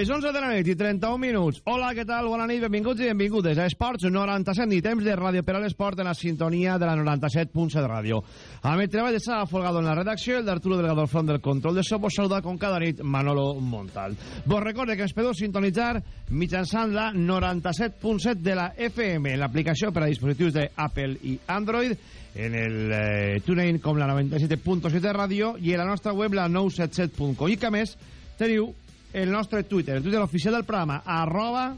Les 11 de la nit i 31 minuts. Hola, què tal? Bona nit, benvinguts i benvingudes a Esports 97 i temps de Ràdio per a l'Esport en la sintonia de la 97.7 Ràdio. Amb el treball de Sara Folgado en la redacció i el d'Arturo Delgado al front del control de so, vos saluda com cada nit Manolo Montal. Vos recorde que ens podeu sintonitzar mitjançant la 97.7 de la FM, l'aplicació per a dispositius d'Apple i Android, en el eh, TuneIn com la 97.7 Ràdio i en la nostra web la 977.com i que més teniu el nostre Twitter, el Twitter oficial del programa, arroba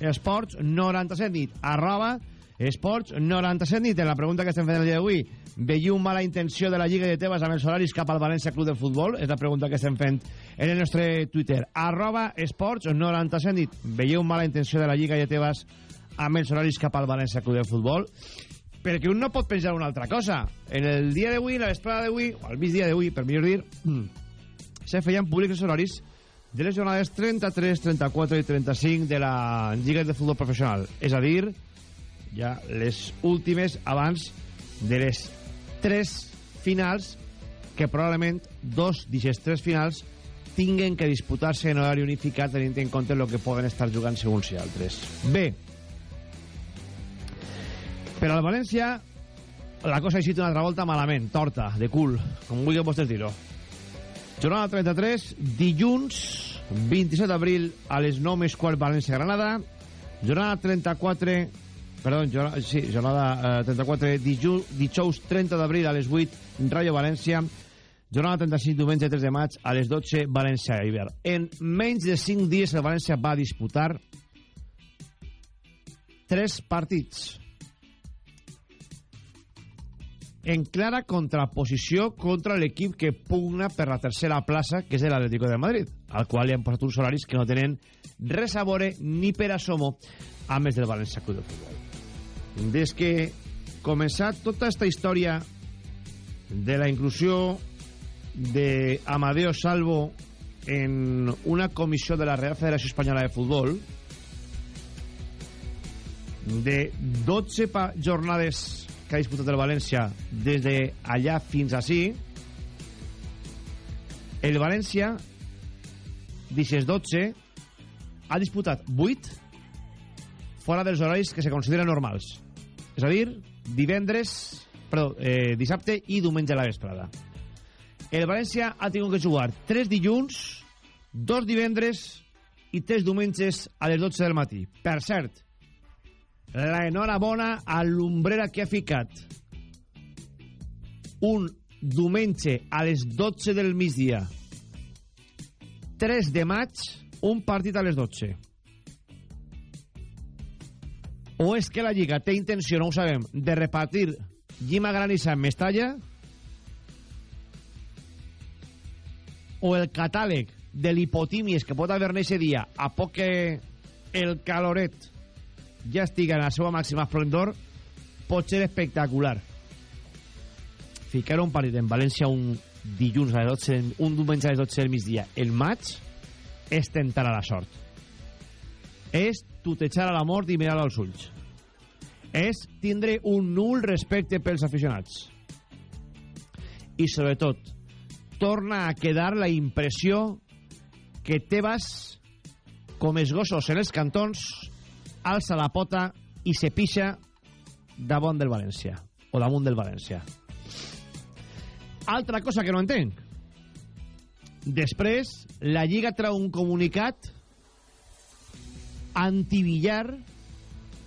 esports 97 nit, arroba esports 97 nit. En la pregunta que estem fent el dia d'avui, veieu mala intenció de la Lliga de Tebas amb els horaris cap al València Club de Futbol? És la pregunta que estem fent en el nostre Twitter, arroba esports 97 nit. Veieu mala intenció de la Lliga de Tebas amb els horaris cap al València Club de Futbol? perquè un no pot pensar una altra cosa. En el dia d'avui, la vesprada d'avui, o al migdia d'avui, per millor dir, se feien públics els horaris de les jornades 33, 34 i 35 de la Lliga de Futbol Professional. És a dir, ja les últimes abans de les tres finals que probablement dos d'aquestes tres finals tinguen que disputar-se en horari unificat tenint en compte el que poden estar jugant segons si altres. Bé, per al València la cosa ha sigut una altra volta malament, torta, de cul, com vulgueu vostès dir-ho. Jornada 33, dilluns 27 d'abril a les 9 més quart València-Granada. Jornada 34, perdó, jornada, sí, jornada eh, 34, dijous, dijous 30 d'abril a les 8, Rayo València. Jornada 35, diumenge 3 de maig a les 12, València-Iber. En menys de 5 dies el València va disputar 3 partits en clara contraposició contra l'equip que pugna per la tercera plaça, que és l'Atlético de Madrid, al qual li han posat uns horaris que no tenen res a veure ni per asomo a més del València Club de Futbol. Des que començat tota aquesta història de la inclusió de Amadeo Salvo en una comissió de la Real Federació Espanyola de Futbol de 12 jornades que ha disputat el València des de allà fins ací. El València d'aquestes 12 ha disputat 8 fora dels horaris que se consideren normals. És a dir, divendres perdó, eh, dissabte i diumenge a la vesprada. El València ha tingut que jugar 3 dilluns 2 divendres i 3 diumenges a les 12 del matí. Per cert la enhorabona a l'ombrera que ha ficat. Un diumenge a les 12 del migdia. 3 de maig un partit a les 12 o és que la Lliga té intenció, no ho sabem de repartir Llima Granissa en Mestalla? O el catàleg de l'hipotímies que pot haver-ne dia a poc que el caloret ja estiga en la seva màxima esplendor pot ser espectacular. Ficar un partit en València un dilluns a les 12 un diumenge a les 12 del migdia el maig és tentar a la sort. És tutejar a la mort i mirar als ulls. És tindre un nul respecte pels aficionats. I sobretot torna a quedar la impressió que Tebas com els gossos en els cantons alça la pota i se pixa davant del València o damunt del València altra cosa que no entenc després la Lliga trau un comunicat antivillar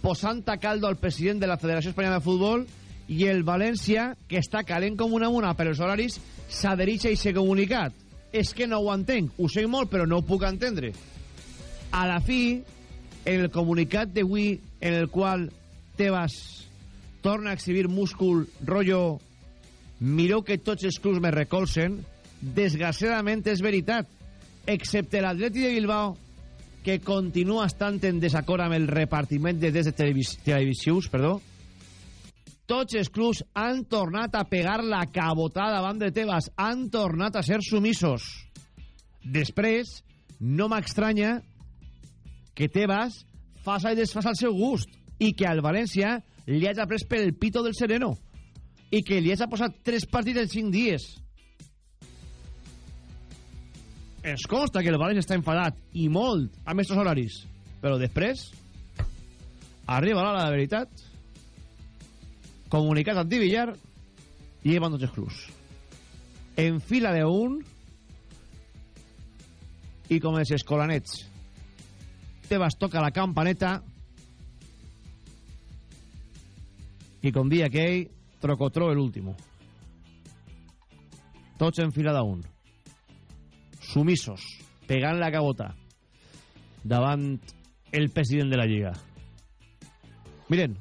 posant a caldo al president de la Federació Espanyola de Futbol i el València, que està calent com una mona per els horaris, s'adhereix a aquest comunicat. És que no ho entenc. Ho sé molt, però no ho puc entendre. A la fi, en el comunicat d'avui en el qual Tebas torna a exhibir múscul, rollo, mireu que tots els clubs me recolzen, desgraciadament és veritat, excepte l'Atleti de Bilbao, que continua estant en desacord amb el repartiment de drets televis televisius, perdó, tots els clubs han tornat a pegar la cabotada davant de Tebas, han tornat a ser sumissos. Després, no m'estranya que Tebas faça i desfasa el seu gust i que al València li hagi pres pel pito del sereno i que li hagi posat tres partits en cinc dies. Ens consta que el València està enfadat i molt amb aquests horaris, però després arriba l'hora de veritat comunicat antivillar i llevan els clubs. En fila de un i com els escolanets Tebas toca la campaneta. I com dia aquell trocotro el último. Tots en fila d'un. Sumissos pegant la cabota davant el president de la Lliga. Miren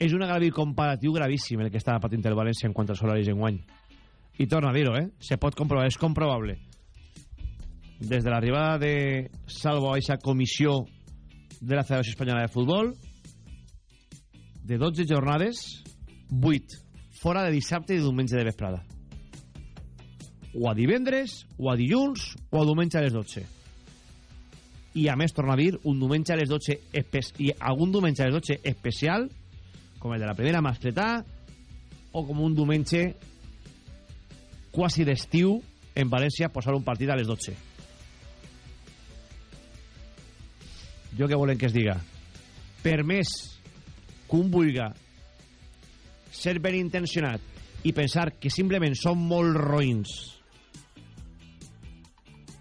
és un agravi comparatiu gravíssim el que està patint el València en quant als horaris en guany. I torna a dir-ho, eh? se pot comprovar, és comprovable des de l'arribada de Salvo a aquesta comissió de la Federació Espanyola de Futbol de 12 jornades 8 fora de dissabte i diumenge de vesprada. O a divendres o a dilluns o a diumenge a les 12 i a més torna a dir un diumenge a les 12 i algun diumenge a les 12 especial com el de la primera mascletà o com un diumenge quasi d'estiu en València posar un partit a les 12 jo què volen que es diga? Per més que un vulga ser ben intencionat i pensar que simplement són molt roïns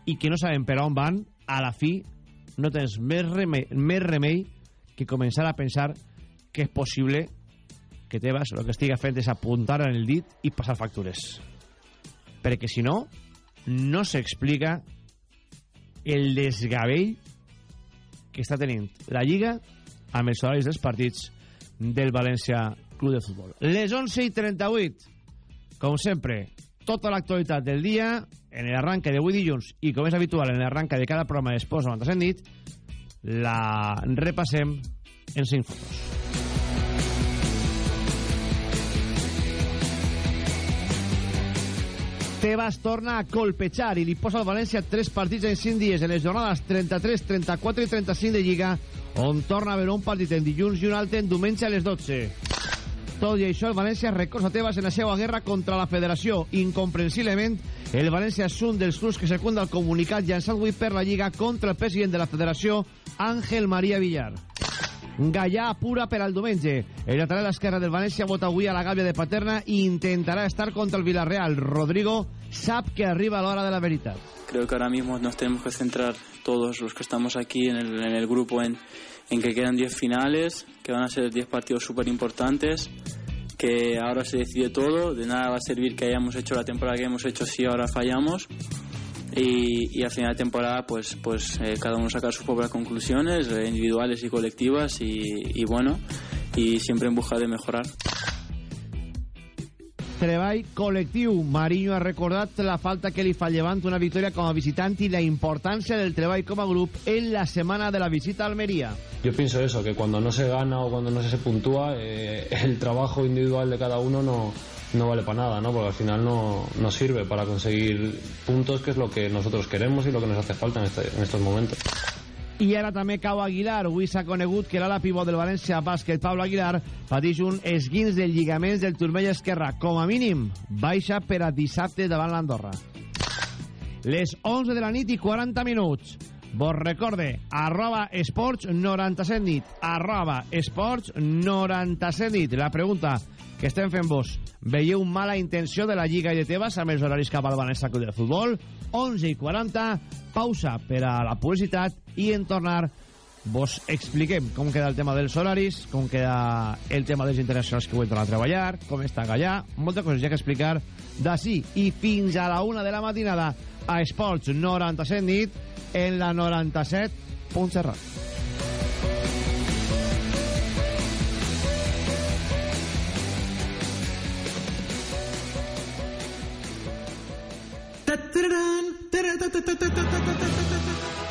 i que no saben per on van a la fi no tens més remei, més remei que començar a pensar que és possible que Tebas el que estiga fent és apuntar en el dit i passar factures. Perquè si no no s'explica el desgavell que està tenint la Lliga amb els horaris dels partits del València Club de Futbol. Les 11 i 38, com sempre, tota l'actualitat del dia en l'arranque d'avui dilluns i com és habitual en l'arranque de cada programa d'Esports 97 nit, la repassem en 5 fotos. Tebas torna a colpejar i li posa al València tres partits en 5 dies en les jornades 33, 34 i 35 de Lliga on torna a haver un partit en dilluns i un altre en diumenge a les 12. Tot i això, el València recorsa Tebas en la seva guerra contra la federació. Incomprensiblement, el València és un dels clubs que secunda el comunicat llançat avui per la Lliga contra el president de la federació, Àngel María Villar. Gallà pura per al diumenge. El lateral esquerre del València vota avui a la gàbia de Paterna i intentarà estar contra el Villarreal. Rodrigo sap que arriba l'hora de la veritat. Creo que ahora mismo nos tenemos que centrar todos los que estamos aquí en el, en el grupo en, en que quedan 10 finales, que van a ser 10 partidos súper importantes, que ahora se decide todo, de nada va a servir que hayamos hecho la temporada que hemos hecho si ahora fallamos y, y al final de temporada pues, pues eh, cada uno saca sus propias conclusiones eh, individuales y colectivas y, y bueno, y siempre en busca de mejorar. Treball col·lectiu. Marinho ha recordat la falta que li fa llevant una victòria com a visitant i la importància del treball com a grup en la setmana de la visita a Almería. Yo pienso eso, que cuando no se gana o cuando no se puntúa, eh, el trabajo individual de cada uno no, no vale para nada, ¿no? Porque al final no, no sirve para conseguir puntos, que es lo que nosotros queremos y lo que nos hace falta en, este, en estos momentos. I ara també cau Aguilar. Avui s'ha conegut que l'ala pivot del València Bàsquet, Pablo Aguilar, pateix un esguins del lligaments del turmell esquerra. Com a mínim, baixa per a dissabte davant l'Andorra. Les 11 de la nit i 40 minuts. Vos recorde, arroba esports 97 nit, arroba esports 97 nit. La pregunta que estem fent vos, veieu mala intenció de la Lliga i de Tebas amb els horaris cap al València Club de Futbol? 11 i 40, pausa per a la publicitat i en tornar vos expliquem com queda el tema dels horaris, com queda el tema dels internacionals que vull a treballar, com està Gallà, moltes coses ja que explicar d'ací i fins a la una de la matinada a Esports 97 nit en la 97 107.cat.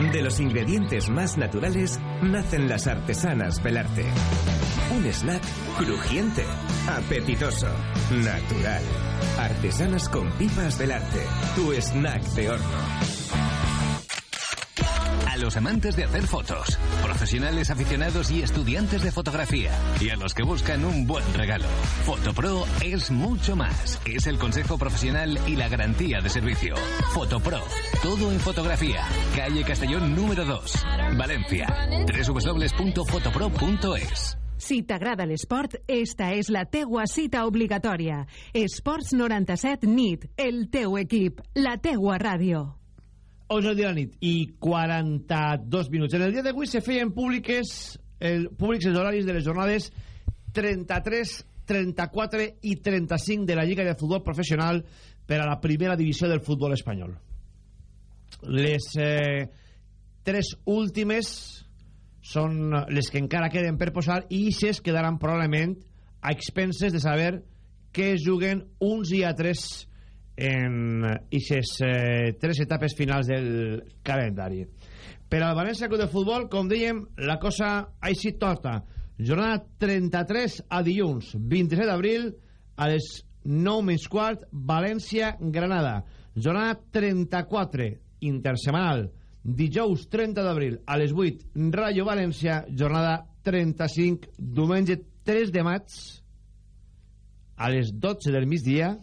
De los ingredientes más naturales nacen las artesanas Belarte. Un snack crujiente, apetitoso, natural. Artesanas con pipas Belarte. Tu snack de horno. A los amantes de hacer fotos, profesionales aficionados y estudiantes de fotografía, y a los que buscan un buen regalo, Fotopro es mucho más. Es el consejo profesional y la garantía de servicio. Fotopro, todo en fotografía. Calle Castellón número 2, Valencia. www.fotopro.es. Si t'agrada l'esport, esta és la teua cita obligatòria. Esports 97 NIT, el teu equip, la teua ràdio. 11 de la nit i 42 minuts. En el dia d'avui se feien públiques, el, públics els horaris de les jornades 33, 34 i 35 de la Lliga de Futbol Professional per a la primera divisió del futbol espanyol. Les eh, tres últimes són les que encara queden per posar i ixes quedaran probablement a expenses de saber què es juguen uns i altres en ixes eh, tres etapes finals del calendari. Per al València Club de Futbol, com dèiem, la cosa ha eixit torta. Jornada 33 a dilluns, 27 d'abril, a les 9 menys quart, València-Granada. Jornada 34, intersemanal, dijous 30 d'abril a les 8 Rayo València jornada 35 diumenge 3 de maig a les 12 del migdia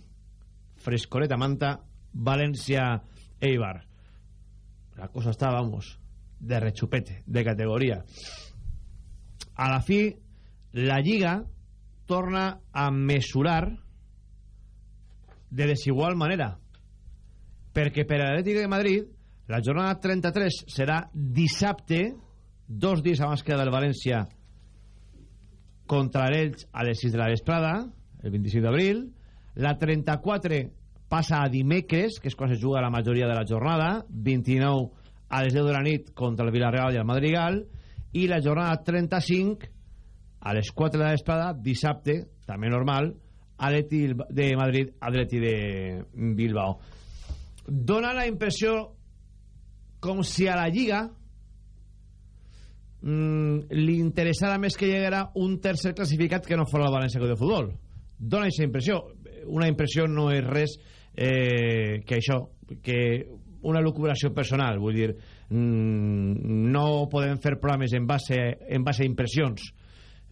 Frescoreta Manta València Eibar la cosa està, vamos de rechupete, de categoria a la fi la Lliga torna a mesurar de desigual manera perquè per l'Atlètic de Madrid la jornada 33 serà dissabte, dos dies abans que del València contra l'Elx a les 6 de la vesprada, el 25 d'abril. La 34 passa a dimecres, que és quan se juga la majoria de la jornada, 29 a les 10 de la nit contra el Villarreal i el Madrigal, i la jornada 35 a les 4 de la vesprada, dissabte, també normal, Atleti de Madrid, Atleti de Bilbao. Dona la impressió com si a la Lliga mm, li interessara més que llegara un tercer classificat que no fos la València de Futbol. Dóna aquesta impressió. Una impressió no és res eh, que això, que una lucubració personal, vull dir, mm, no podem fer programes en base, en base a impressions.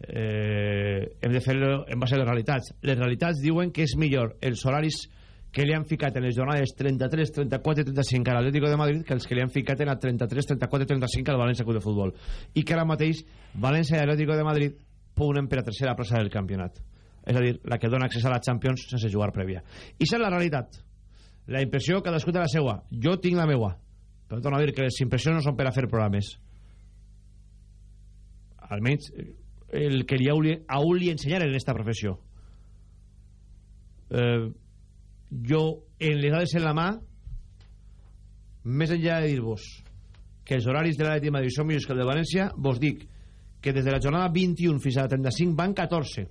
Eh, hem de fer-lo en base a les realitats. Les realitats diuen que és millor els horaris que li han ficat en les jornades 33, 34 i 35 a l'Atlético de Madrid que els que li han ficat en la 33, 34 i 35 al València Club de Futbol i que ara mateix València i Atlético de Madrid pugnen per a tercera plaça del campionat és a dir, la que dona accés a la Champions sense jugar prèvia. I és la realitat. La impressió cadascú té la seua. Jo tinc la meua. Però torno a dir que les impressions no són per a fer programes. Almenys el que li hauli, hauli ensenyar en aquesta professió. Eh jo en les dades en la mà més enllà de dir-vos que els horaris de l'Atleti de Madrid són millors que el de València vos dic que des de la jornada 21 fins a la 35 van 14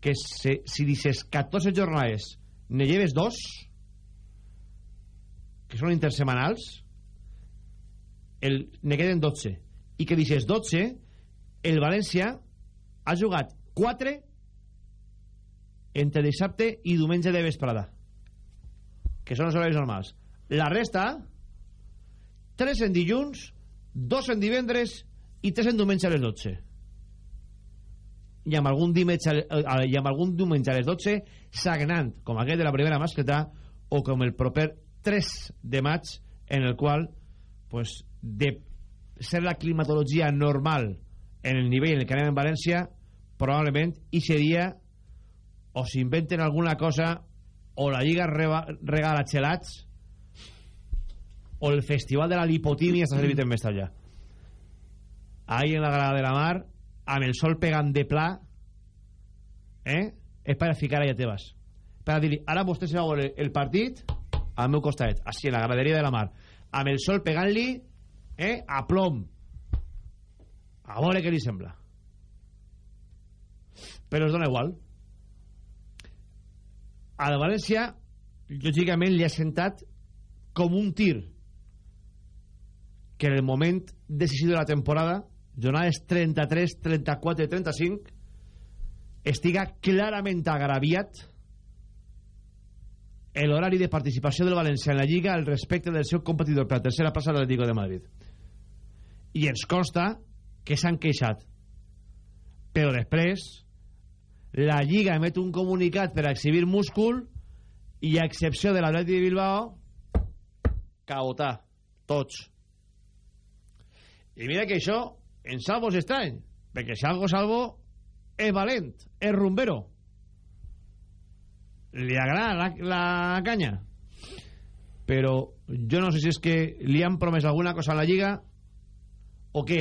que se, si dices 14 jornades ne lleves dos que són intersemanals el, ne queden 12 i que dices 12 el València ha jugat 4 entre dissabte i diumenge de vesprada que són els horaris normals. La resta, 3 en dilluns, 2 en divendres i 3 en diumenge a les 12. I amb algun, diumenge, i amb algun diumenge a les 12 sagnant, com aquest de la primera mascleta o com el proper 3 de maig en el qual pues, de ser la climatologia normal en el nivell en el que anem en València probablement i seria o s'inventen alguna cosa o la Lliga reba, regala xelats o el festival de la lipotimia està servit en Mestalla. Ahí en la grada de la mar amb el sol pegant de pla eh? és per ficar allà tebas per a dir ara vostè se va veure el partit al meu costat, així en la graderia de la mar amb el sol pegant-li eh? a plom a veure què li sembla però es dona igual a la València lògicament li ha sentat com un tir que en el moment decisiu de la temporada jornades 33, 34 i 35 estiga clarament agraviat l'horari de participació del València en la Lliga al respecte del seu competidor per la tercera plaça de l'Atlético de Madrid. I ens consta que s'han queixat. Però després la Lliga emet un comunicat per exhibir múscul i a excepció de l'Atleti de Bilbao caotà, tots. I mira que això en Salvo és estrany perquè Salvo Salvo és valent, és rumbero. Li agrada la, la canya però jo no sé si és que li han promès alguna cosa a la Lliga o què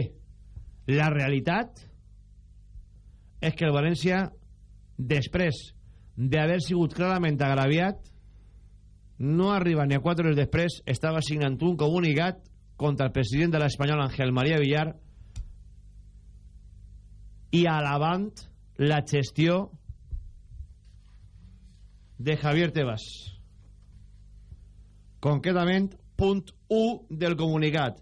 la realitat és que el València després d'haver sigut clarament agraviat no arriba ni a 4 hores després estava signant un comunicat contra el president de l'Espanyol Ángel María Villar i alabant la gestió de Javier Tebas. Concretament punt 1 del comunicat.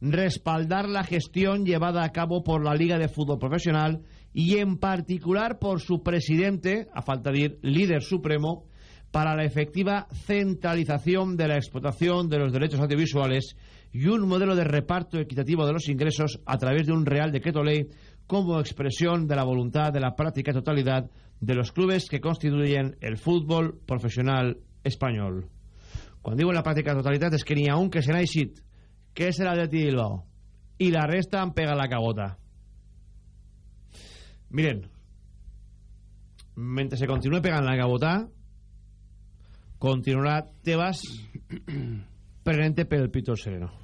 Respaldar la gestión llevada a cabo por la Liga de Fútbol Profesional y en particular por su presidente, a falta de ir líder supremo, para la efectiva centralización de la explotación de los derechos audiovisuales y un modelo de reparto equitativo de los ingresos a través de un Real Decreto Ley como expresión de la voluntad de la práctica totalidad de los clubes que constituyen el fútbol profesional español. Cuando digo la práctica totalidad es que ni aun que se n'ha eixit, que és l'Atleti Bilbao, i la resta han pegat la cabota. Miren, mentre se continue pegant la cabota, continuarà Tebas prenente pel Pito Sereno.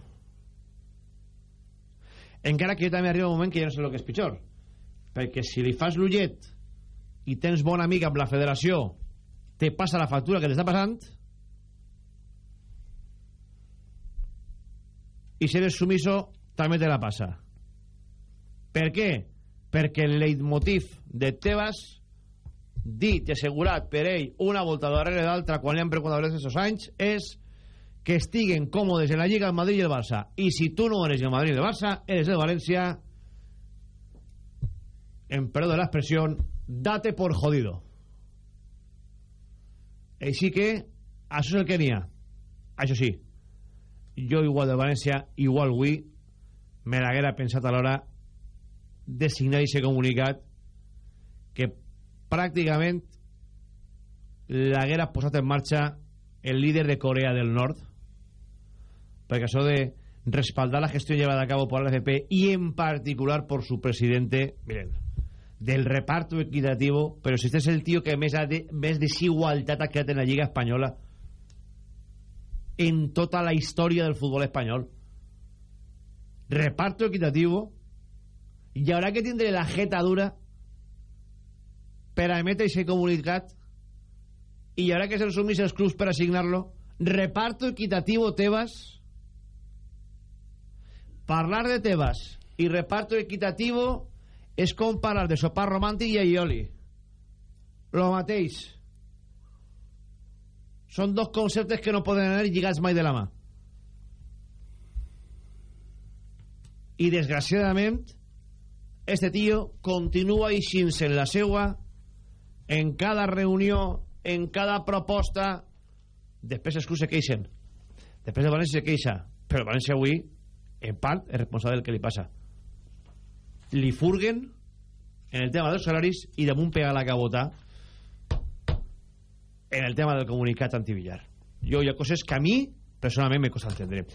Encara que jo també arriba un moment que ja no sé el que és pitjor. Perquè si li fas l'ullet i tens bon amic amb la federació, te passa la factura que t'està passant i si eres sumiso també te la passa. Per què? Perquè el leitmotiv de Tebas dit i assegurat per ell una volta darrere d'altra quan li han preguntat aquests anys és que estiguen còmodes en la Lliga el Madrid i el Barça. I si tu no eres el Madrid i el Barça eres el València en perdó de l'expressió date por jodido. Així que això és el que n'hi ha. Això sí jo igual de València igual avui me l'haguera pensat a l'hora de signar aquest comunicat que pràcticament l'haguera posat en marxa el líder de Corea del Nord perquè això de respaldar la gestión llevada a cabo por la FP y en particular por su presidente miren, del reparto equitativo pero si este es el tío que més, ha de, més desigualtat ha en la Lliga Espanyola en tota la història del futbol espanyol reparto equitativo i haurà que tindre la jeta dura per a emetre aquest comunicat i haurà que ser sumís els clubs per assignar-lo reparto equitativo Tebas parlar de Tebas i reparto equitativo és com parlar de sopar romàntic i aioli. Lo mateix. Són dos conceptes que no poden anar lligats mai de la mà. I desgraciadament este tío continua eixint-se en la seua en cada reunió en cada proposta. Després se queixen després de València se queixa però València avui en part és responsable del que li passa li furguen en el tema dels salaris i damunt pega la cabota en el tema del comunicat antivillar jo hi ha coses que a mi personalment me costa entendre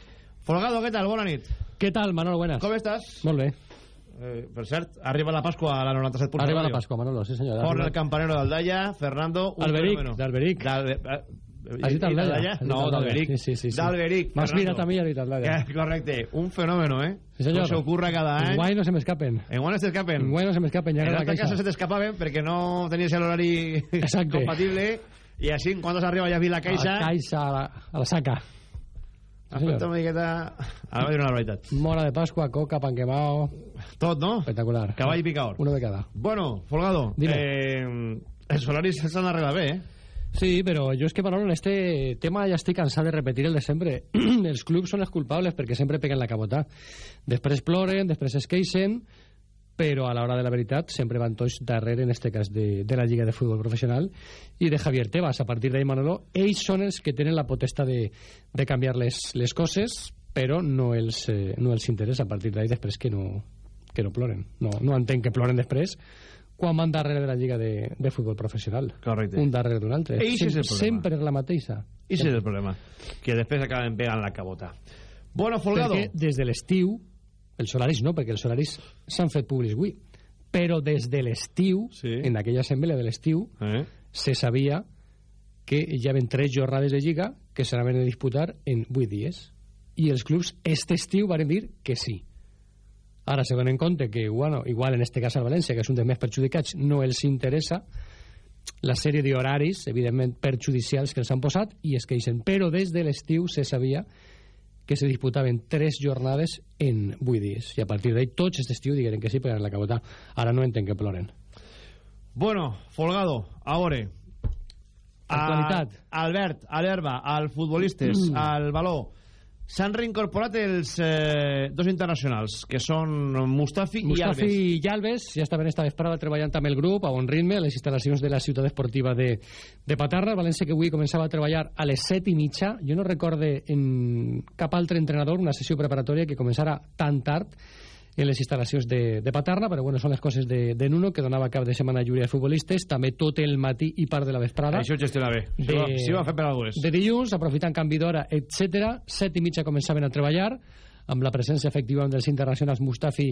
Folgado, què tal? Bona nit Què tal, Manolo? Buenas. Com estàs? Molt bé. Eh, per cert, arriba la Pascua a la 97. Arriba la Pascua, Manolo, sí senyor. Corre el campanero d'Aldaya, Fernando... Alberic, d'Alberic. Has dit dit No, d'Alberic. Sí, sí, sí, sí. D'Alberic. M'has mirat a mi i has dit Aldaya. Eh, Correcte. Un fenómeno, ¿eh? Sí, senyor. No se ocurra cada any. Enguany no se m'escapen. Enguany se t'escapen. Enguany no se m'escapen, ja En l'altre cas se t'escapaven perquè no tenies l'horari compatible i així, quan s'arriba ja a la caixa... A la caixa, a la, a la saca. Fet una miqueta... Ara va dir una barbaritat. Mora de Pasqua, coca, pan quemado... Tot, no? Espectacular. Cavall i picador. Uno de cada. Bueno, Folgado, Dime. eh, els horaris s'han arreglat bé, eh? Sí, però jo és que, Manolo, en este tema ja estic cansat de repetir el de sempre. els clubs són els culpables perquè sempre peguen la cabota. Després ploren, després es queixen, però a l'hora de la veritat sempre van tots darrere, en este cas, de, de la Lliga de Futbol Professional i de Javier Tebas. A partir d'ahí, Manolo, ells són els que tenen la potesta de, de canviar les, les no els, eh, no els a partir d'ahí després que no, que no ploren. No, no entenc que ploren després quan van darrere de la Lliga de, de Futbol Professional. Correcte. Un darrere d'un altre. Eix és el problema. sempre és la mateixa. I és el problema, que després acaben pegant la cabota. Bueno, Folgado... Perquè des de l'estiu, els horaris no, perquè els horaris s'han fet públics avui, però des de l'estiu, Sí. en aquella assemblea de l'estiu, Eh? se sabia que hi havia tres jornades de Lliga que s'anaven a disputar en 8 dies. I els clubs este estiu van dir que sí. Ara se donen compte que, bueno, igual en este cas al València, que és un dels més perjudicats, no els interessa la sèrie d'horaris, evidentment perjudicials que els han posat, i es queixen. Però des de l'estiu se sabia que se disputaven tres jornades en 8 dies. I a partir d'ahí tots aquest estiu digueren que sí per la cabota. Ara no entenc que ploren. Bueno, Folgado, a veure... Actualitat. A, Albert, a l'herba, als futbolistes, Mm. al baló, s'han reincorporat els eh, dos internacionals, que són Mustafi, Mustafi i Alves. i Alves ja estaven esta vesprada treballant amb el grup a bon ritme a les instal·lacions de la ciutat esportiva de, de Paterna. El València que avui començava a treballar a les set i mitja. Jo no recorde en cap altre entrenador una sessió preparatòria que començara tan tard en les instal·lacions de, de Paterna, però bueno, són les coses de, de Nuno, que donava cap de setmana llúria de futbolistes, també tot el matí i part de la vesprada. Això gestiona bé. De- Sí, va, va fer per algunes. de dilluns, aprofitant canvi d'hora, etc. Set i mitja començaven a treballar amb la presència efectiva dels internacionals Mustafi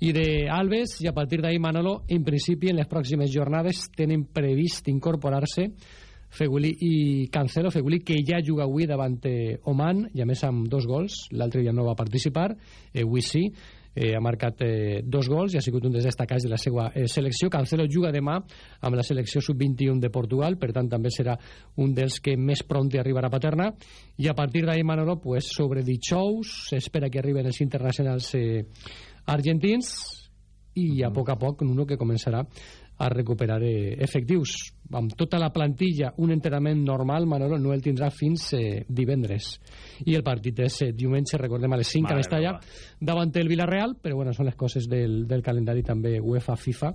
i de Alves i a partir d'ahir Manolo, en principi en les pròximes jornades tenen previst incorporar-se Fegulí i Cancelo, Fegulí que ja juga avui davant eh, Oman i a més amb dos gols, l'altre dia no va participar eh, avui sí, eh, ha marcat eh, dos gols i ha sigut un dels destacats de la seva eh, selecció. Cancelo juga demà amb la selecció sub-21 de Portugal, per tant també serà un dels que més pront arribarà a Paterna i a partir d'ahir Manolo, pues, sobre dijous s'espera que arriben els internacionals eh, argentins i a poc a poc uno que començarà a recuperar eh, efectius. Amb tota la plantilla, un entrenament normal, Manolo no el tindrà fins eh, divendres. I el partit és eh, diumenge, recordem, a les 5 a Mare Mestalla, meva. davant el Villarreal, però bueno, són les coses del, del calendari també UEFA, FIFA,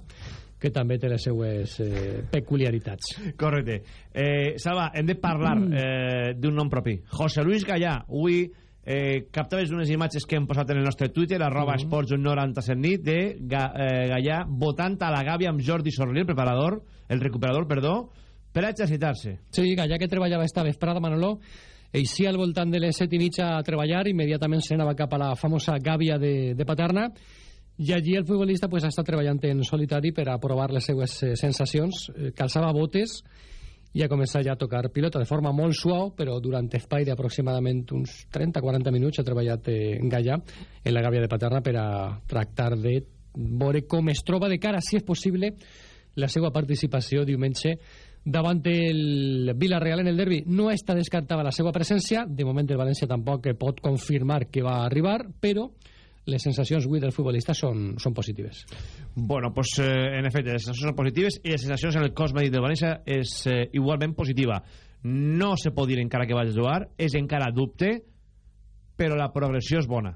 que també té les seues eh, peculiaritats. Correcte. Eh, Salva, hem de parlar eh, d'un nom propi. José Luis Gallà. Avui eh, captaves unes imatges que hem posat en el nostre Twitter, arroba Mhm. esports 97 nit, de Ga, eh, Gallà votant a la gàbia amb Jordi Sorlí, el preparador, el recuperador, perdó, per a exercitar-se. Sí, ja que treballava esta vesprada, Manolo, eixia al voltant de les set i mitja a treballar, immediatament se n'anava cap a la famosa gàbia de, de Paterna, i allí el futbolista pues, està treballant en solitari per a provar les seues eh, sensacions, eh, calçava botes i ha començat ja a tocar pilota de forma molt suau, però durant espai d'aproximadament uns 30-40 minuts ha treballat eh, en Gaia en la gàbia de Paterna per a tractar de veure com es troba de cara, si és possible, la seva participació diumenge davant el Villarreal en el derbi. No està descartada la seva presència, de moment el València tampoc pot confirmar que va arribar, però les sensacions avui del futbolista són, són positives. Bueno, pues, eh, en efecte, les sensacions són positives i les sensacions en el cos mèdic del València és eh, igualment positiva. No se pot dir encara que vaig jugar, és encara dubte, però la progressió és bona.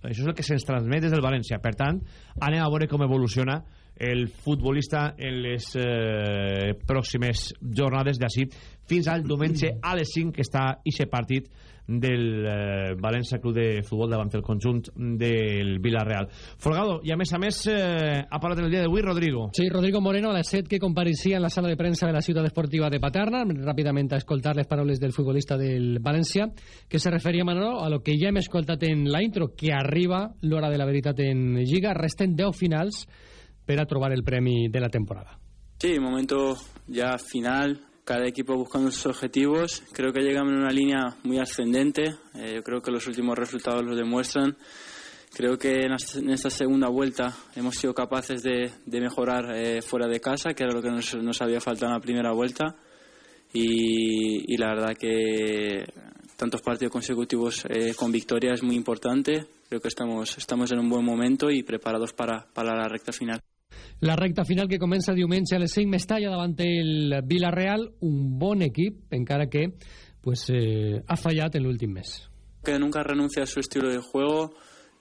Això és el que se'ns transmet des del València. Per tant, anem a veure com evoluciona el futbolista en les eh, pròximes jornades d'ací fins al diumenge a les 5 que està ixe partit del eh, València Club de Futbol davant el conjunt del Villarreal. Folgado, i a més a més eh, ha parlat en el dia d'avui Rodrigo. Sí, Rodrigo Moreno a les 7 que compareixia en la sala de premsa de la ciutat esportiva de Paterna, ràpidament a escoltar les paraules del futbolista del València, que se referia, Manolo, a lo que ja hem escoltat en la intro, que arriba l'hora de la veritat en Lliga, resten 10 finals per a trobar el premi de la temporada. Sí, momento ya final, cada equipo buscando sus objetivos. Creo que llegamos en una línea muy ascendente. Eh, yo creo que los últimos resultados lo demuestran. Creo que en esta segunda vuelta hemos sido capaces de, mejorar eh, fuera de casa, que era lo que nos, había faltado en la primera vuelta. Y, la verdad que tantos partidos consecutivos eh, con victoria es muy importante. Creo que estamos, estamos en un buen momento y preparados para, para la recta final. La recta final que comença diumenge a les 5 Mestalla davant el Villarreal, un bon equip, encara que pues, eh, ha fallat en l'últim mes. Que nunca renuncia a su estilo de juego,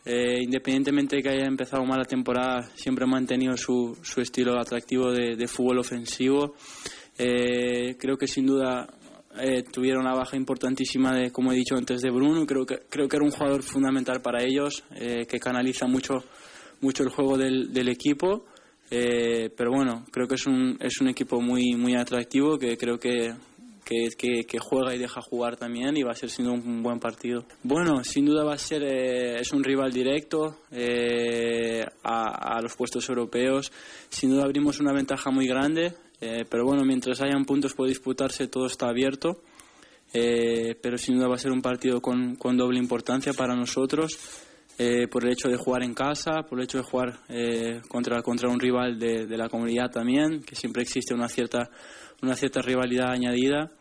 eh, independientemente de que haya empezado mal la temporada, siempre ha mantenido su, su estilo atractivo de, de fútbol ofensivo. Eh, creo que sin duda eh, tuvieron una baja importantísima de, como he dicho antes, de Bruno. Creo que creo que era un jugador fundamental para ellos, eh, que canaliza mucho mucho el juego del, del equipo. Eh, pero bueno, creo que es un, es un equipo muy, muy atractivo que creo que, que, que, juega y deja jugar también y va a ser siendo un buen partido. Bueno, sin duda va a ser, eh, es un rival directo eh, a, a, los puestos europeos. Sin duda abrimos una ventaja muy grande, eh, pero bueno, mientras hayan puntos por disputarse todo está abierto. Pero sin duda va a ser un partido con, con doble importancia para nosotros. Eh, por el hecho de jugar en casa, por el hecho de jugar eh, contra, contra un rival de, de, la comunidad también, que siempre existe una cierta, una cierta rivalidad añadida.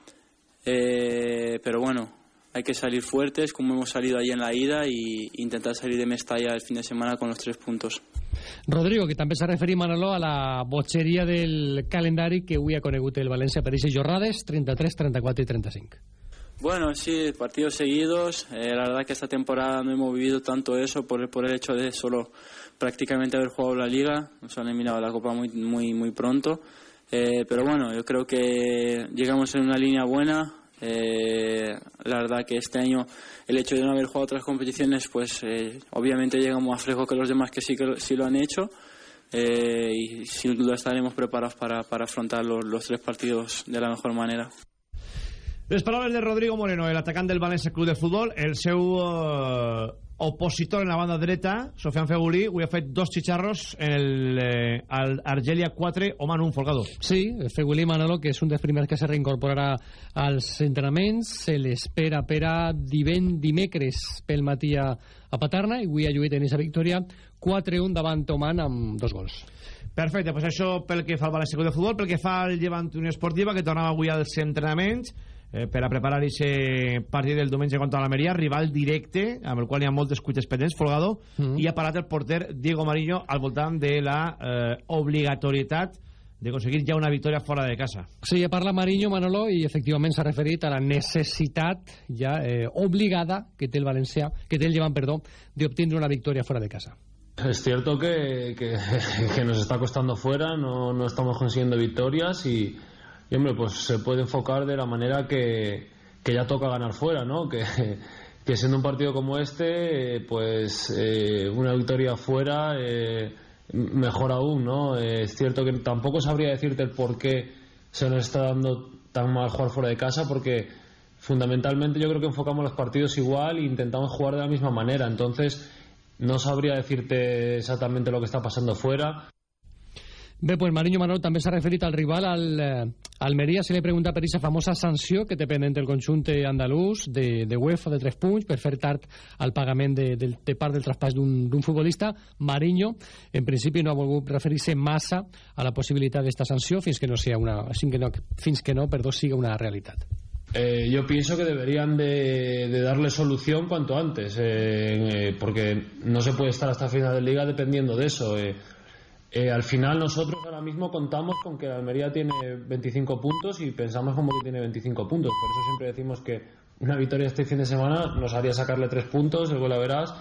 Eh, pero bueno, hay que salir fuertes, como hemos salido ahí en la ida, y intentar salir de Mestalla el fin de semana con los tres puntos. Rodrigo, que també s'ha referit, Manolo, a la botxeria del calendari que avui ha conegut el València per aquestes jornades, 33, 34 i 35. Bueno, sí, partidos seguidos. Eh, la verdad que esta temporada no hemos vivido tanto eso por, por el hecho de solo prácticamente haber jugado la liga. Nos han eliminado la Copa muy, muy, muy pronto. Eh, pero bueno, yo creo que llegamos en una línea buena. Eh, la verdad que este año el hecho de no haber jugado otras competiciones, pues eh, obviamente llegamos más fresco que los demás que sí, que sí lo han hecho. Eh, y sin duda estaremos preparados para, para afrontar los, los tres partidos de la mejor manera. Les paraules de Rodrigo Moreno, el atacant del València Club de Futbol, el seu uh, opositor en la banda dreta, Sofian Fegulí, avui ha fet dos xicharros en el eh, al Argelia 4, Oman 1, Folgado. Sí, Fegulí Manolo, que és un dels primers que se reincorporarà als entrenaments, se l'espera per a divent dimecres pel matí a, a Paterna, i avui ha lluit en aquesta victòria 4-1 davant Oman amb dos gols. Perfecte, doncs això pel que fa al València Club de Futbol, pel que fa al Llevant Unió Esportiva, que tornava avui als entrenaments, eh, per a preparar aquest partit del diumenge contra l'Almeria, rival directe, amb el qual hi ha moltes cuites pendents, Folgado, mm -hmm. i ha parat el porter Diego Marillo al voltant de la eh, obligatorietat de conseguir ja una victòria fora de casa. Sí, ha parlat Marinho, Manolo, i efectivament s'ha referit a la necessitat ja eh, obligada que té el Valencià, que té el Llevant, perdó, d'obtindre una victòria fora de casa. Es cierto que, que, que nos está costando fuera, no, no estamos consiguiendo victorias y, y hombre, pues se puede enfocar de la manera que, que ya toca ganar fuera, ¿no? Que, que siendo un partido como este, pues eh, una victoria fuera, eh, mejor aún, ¿no? Eh, es cierto que tampoco sabría decirte el por qué se nos está dando tan mal jugar fuera de casa, porque fundamentalmente yo creo que enfocamos los partidos igual e intentamos jugar de la misma manera. Entonces, no sabría decirte exactamente lo que está pasando fuera. Bé, pues Mariño Manol també s'ha referit al rival, al eh, Almeria, se li pregunta per aquesta famosa sanció que té pendent el conjunt andalús de, de UEFA de 3 punts per fer tard al pagament de, de, de part del traspàs d'un futbolista. Mariño, en principi, no ha volgut referir-se massa a la possibilitat d'esta sanció fins que no, sea una, fins que no, fins que no perdó, siga una realitat. Eh, yo pienso que deberían de, de darle solución cuanto antes, eh, eh, porque no se puede estar hasta final de liga dependiendo de eso. Eh, Eh, al final nosotros ahora mismo contamos con que la Almería tiene 25 puntos y pensamos como que tiene 25 puntos. Por eso siempre decimos que una victoria este fin de semana nos haría sacarle 3 puntos, luego la verás.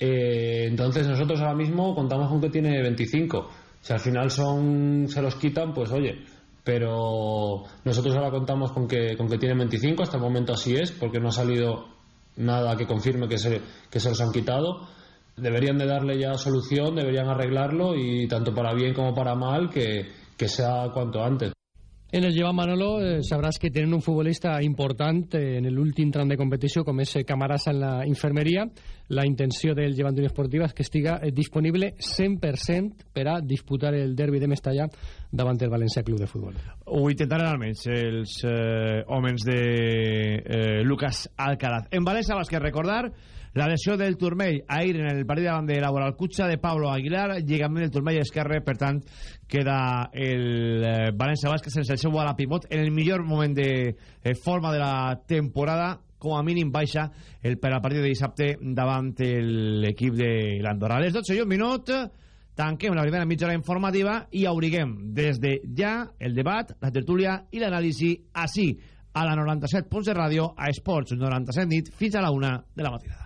Eh, entonces nosotros ahora mismo contamos con que tiene 25. Si al final son se los quitan, pues oye. Pero nosotros ahora contamos con que, con que tiene 25, hasta el momento así es, porque no ha salido nada que confirme que se, que se los han quitado deberían de darle ya solución, deberían arreglarlo y tanto para bien como para mal que, que sea cuanto antes. En el Llevant Manolo eh, sabràs que tenen un futbolista important eh, en l'últim tram de competició com és Camarasa en la infermeria. La intenció del Llevant d'Unió Esportiva és que estiga eh, disponible 100% per a disputar el derbi de Mestalla davant el València Club de Futbol. Ho intentaran almenys els eh, homes de eh, Lucas Alcaraz. En València vas que recordar la lesió del turmell ahir en el partit davant de Laboral Cutxa de Pablo Aguilar, lligament del turmell esquerre, per tant, queda el eh, València Bàsquet sense el seu ala pivot en el millor moment de eh, forma de la temporada com a mínim baixa el per al partit de dissabte davant l'equip de l'Andorra. A les 12 i un minut tanquem la primera mitja hora informativa i obriguem des de ja el debat, la tertúlia i l'anàlisi així a la 97 punts de ràdio a Esports 97 nit fins a la una de la matinada.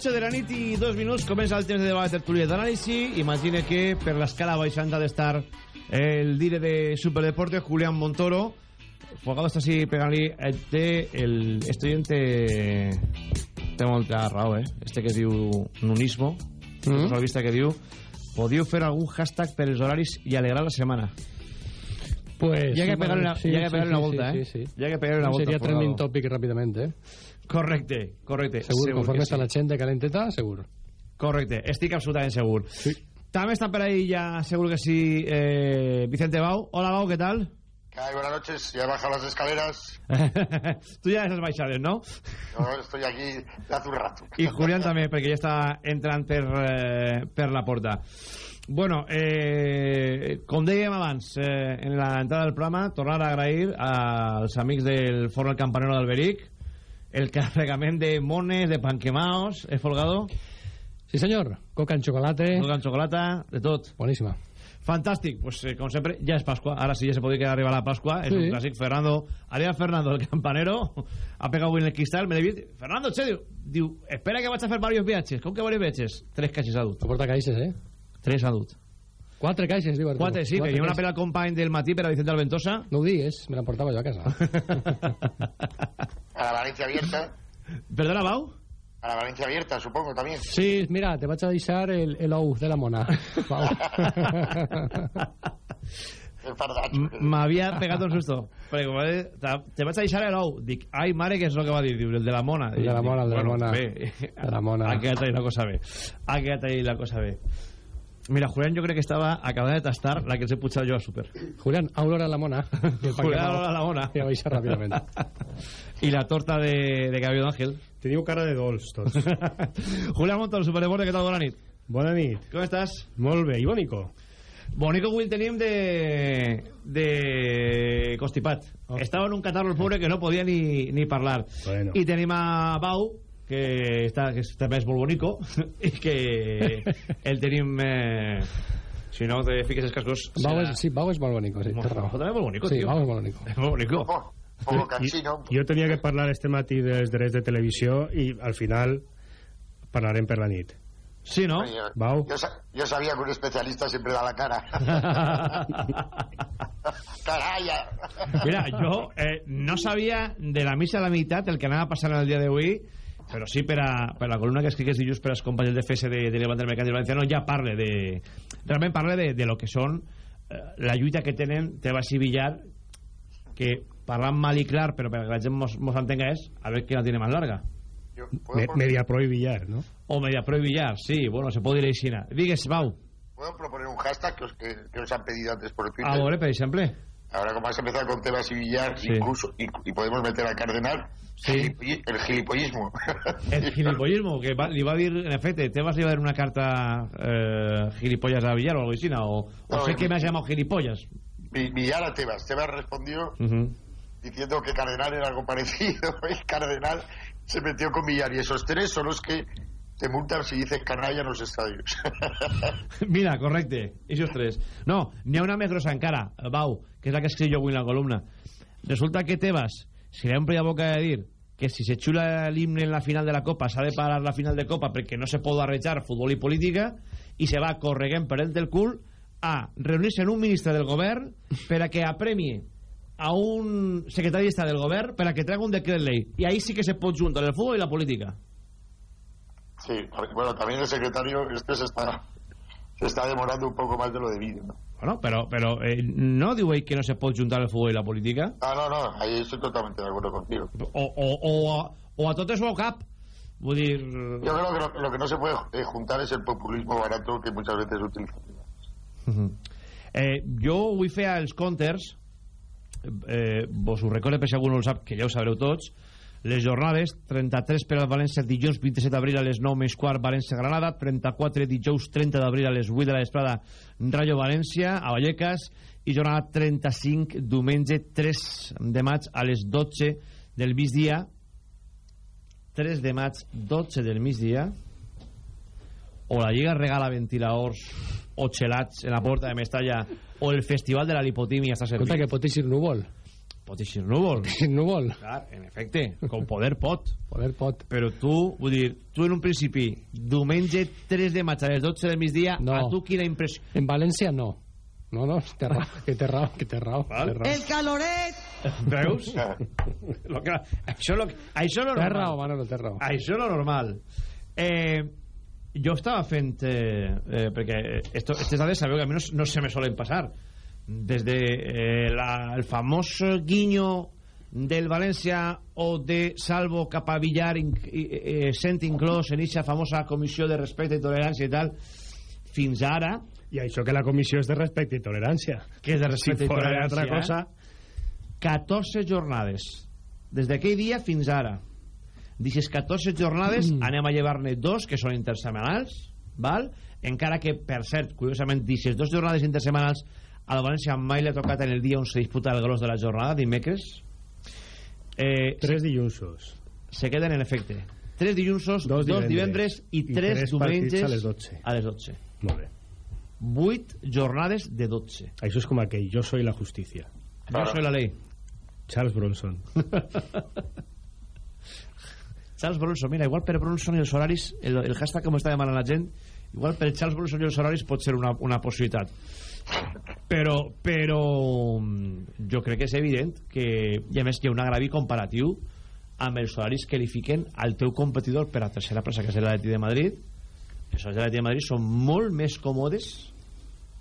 12 de la nit i dos minuts comença el temps de debat de tertúlia d'anàlisi. Imagine que per l'escala baixant ha d'estar el dire de Superdeporte, Julián Montoro. Fogado està així pegant-li té el estudiante té molta raó, eh? Este que diu Nunismo, mm -hmm. la vista que diu podíeu fer algun hashtag per els horaris i alegrar la setmana. Pues, ha que pegar-li una, sí, que sí, pegar sí, una sí, volta, sí, eh? sí. Hi ha que pegar-li una volta. Seria trending topic ràpidament, eh? Correcte, correcte. Segur, conforme està la gent de calenteta, segur. Correcte, estic absolutament segur. Sí. També està per ahí ya, seguro que sí, eh, Vicente Bau. Hola, Bau, ¿qué tal? Ay, buenas noches, ya he bajado las escaleras. Tú ya esas baixades, ¿no? Yo estoy aquí hace un rato. I Julián també, perquè ja està entrant per, eh, per la porta. Bueno, eh, com dèiem abans, eh, en l'entrada del programa, tornar a agrair als amics del Forno El Campanero d'Alberic el carregament de mones, de panquemaos, ¿eh, Folgado? Sí, senyor. Coca en chocolate. Coca en xocolata, de tot. Boníssima. Fantàstic, pues eh, com sempre, ja és Pasqua. Ara sí ja se podria arribar a la Pasqua. És Sí. un clàssic. Fernando, arriba Fernando, el campanero, ha pegat avui en el cristal, me l'he vist. Fernando, che, diu, diu, espera que vaig a fer diversos viatges. Com que diversos viatges? Tres caixes. No porta caixes, eh? Tres ha dut. Quatre caixes, diu Arturo. Quatre, sí, que hi ha una pela al company del matí per a Vicente Alventosa. No ho digues, me l'emportava jo a casa. A la Valencia abierta. Perdona, Bau? A la Valencia abierta, supongo también. Sí, mira, te vaig a deixar el, el ou de la mona. El M'havia pegat un susto. Perquè com va dir, te- te vaig a deixar l'ou. Dic, ai, mare, què és el que va dir? Diu, el de la mona. El de la mona, el de la bueno, mona. Bé, De la mona. Ha quedat ahí la cosa bé. Ha quedat ahí la cosa bé. Mira, Julián jo crec que estava acabant de tastar la que els he putxat jo a súper. Julián, Aurora la mona. Julián Aurora la mona. Ja baixa ràpidament. I la torta de, de Cabello d'Àngel. Teniu cara de dolç, tots. Julián Montoro, Superdeporte, què tal? Bona nit. Bona nit. Com estàs? Molt bé. I Bonico? Bonico avui el tenim de... de constipat. Oh. Estava en un catarro el pobre que no podia ni, ni parlar. Bueno. I tenim a Bau, que, està, que també és molt bonico, i que el tenim... Eh, si no te fiques els cascos... Bau serà- és, sí, Bau és molt bonico, sí. Bau també és molt bonico, Sí, tio. Bau és molt bonico. És molt bonico. Un poco cansino. Jo tenia que parlar este matí dels drets de televisió i al final parlarem per la nit. Sí, no? Yo, Bau. yo sa- yo sabía que un especialista siempre da la cara. Caralla. Mira, jo eh, no sabia de la missa a la meitat el que anava passant el dia d'avui, però sí per, a, per la columna que escrigués dilluns per als companys de FS de, de Levant del Mercat del Valenciano ja parle de... Realment parle de, de lo que són eh, la lluita que tenen Tebas i Villar que parlant mal i clar però perquè la gent mos, mos entenga és a veure qui la tiene más larga Yo Me, Mediapro y Villar, ¿no? O Mediapro y Villar, sí, bueno, se puede ir a Isina. Digues, Bau. ¿Puedo proponer un hashtag que os, que, que os han pedido antes por Twitter? A veure, per exemple. Ahora como has empezado con Tebas y Villar, Sí. incluso, y, y podemos meter al Cardenal, Sí. el gilipollismo. El gilipollismo, que va, li va dir, en efecte, Tebas li va dar una carta eh, gilipollas a Villar o algo así, ¿no? O, o No, sé el- que me has llamado gilipollas. Vi- Villar a Tebas. Tebas respondió Ujú. diciendo que Cardenal era algo parecido. Y Cardenal se metió con Villar. Y esos tres son los que te multan si dices canalla en los estadios. Mira, correcte, esos tres. No, n'hi ha una més grossa encara, Bau, que és la que jo avui en la columna. Resulta que Tebas se li ha la boca de dir que si se xula l'himne en la final de la Copa s'ha de parar la final de Copa perquè no se pot arrejar futbol i política i se va correguent per el del cul a reunir-se en un ministre del govern per a que apremie a un secretari d'estat del govern per a que traiga un decret ley i ahí sí que se pot juntar el futbol i la política sí, bueno, también el secretario este se está, se está demorando un poco más de lo debido. ¿no? Bueno, però, però eh, no ell que no se pot juntar el futbol i la política? Ah, no, no, ahí estoy totalmente de acuerdo contigo. o, o, o, a, o a totes o cap. Vull dir Yo creo que lo, lo que no se puede eh, juntar es el populismo barato que muchas veces utiliza. eh, jo vull fer els counters eh, vos ho recordo per si algú no ho sap que ja ho sabreu tots les jornades 33 per al València dijous 27 d'abril a les 9 més quart València-Granada 34 dijous 30 d'abril a les 8 de la vesprada Rayo València a Vallecas i jornada 35 diumenge 3 de maig a les 12 del migdia 3 de maig 12 del migdia o la Lliga regala ventiladors o gelats en la porta de Mestalla o el Festival de la Lipotimia està servit. Escolta, que pot eixir núvol. Pot eixir núvol. núvol. Clar, en efecte, com poder pot. Poder pot. Però tu, vull dir, tu en un principi, diumenge 3 de maig a les 12 del migdia, No. a tu quina impressió... En València no. No, no, té raó, que té raó, que té raó. Val. té raó. El caloret. Veus? lo que, això, lo, això lo Té normal. raó, Manolo, té raó. Això és lo normal. Eh, jo estava fent... Eh, eh, perquè esto, aquestes dades sabeu que a mi no, no se me solen passar. Des de eh, la, el famós guinyo del València o de Salvo cap a Villar in, eh, sent inclòs en aquesta famosa comissió de respecte i tolerància i tal fins ara I això que la comissió és de respecte i tolerància. que és de respecte si i tolerància altra cosa... eh? 14 jornades des d'aquell dia fins ara d'aquestes 14 jornades mm. anem a llevar-ne dos que són intersemanals val? encara que per cert, curiosament d'aquestes dues jornades intersemanals al València mai li ha tocat en el dia on se disputa el gros de la jornada dimecres eh, Tres dilluns. se queden en efecte tres dilluns, dos, Dos divendres, divendres i i tres, tres diumenges a les 12. a les 12 Molt bé. 8 jornades de 12 Això és com aquell, jo soy la justícia. yo soy la ley Charles Bronson. Charles Bronson, mira, igual per Bronson i els horaris, el, el hashtag que m'està demanant la gent, igual per Charles Bronson i els horaris pot ser una, una possibilitat. Però, però mm, jo crec que és evident que, i a més hi ha un agravi comparatiu amb els horaris que li fiquen al teu competidor per a tercera plaça, que és l'Atleti de Madrid. Els horaris de l'Atleti de Madrid són molt més còmodes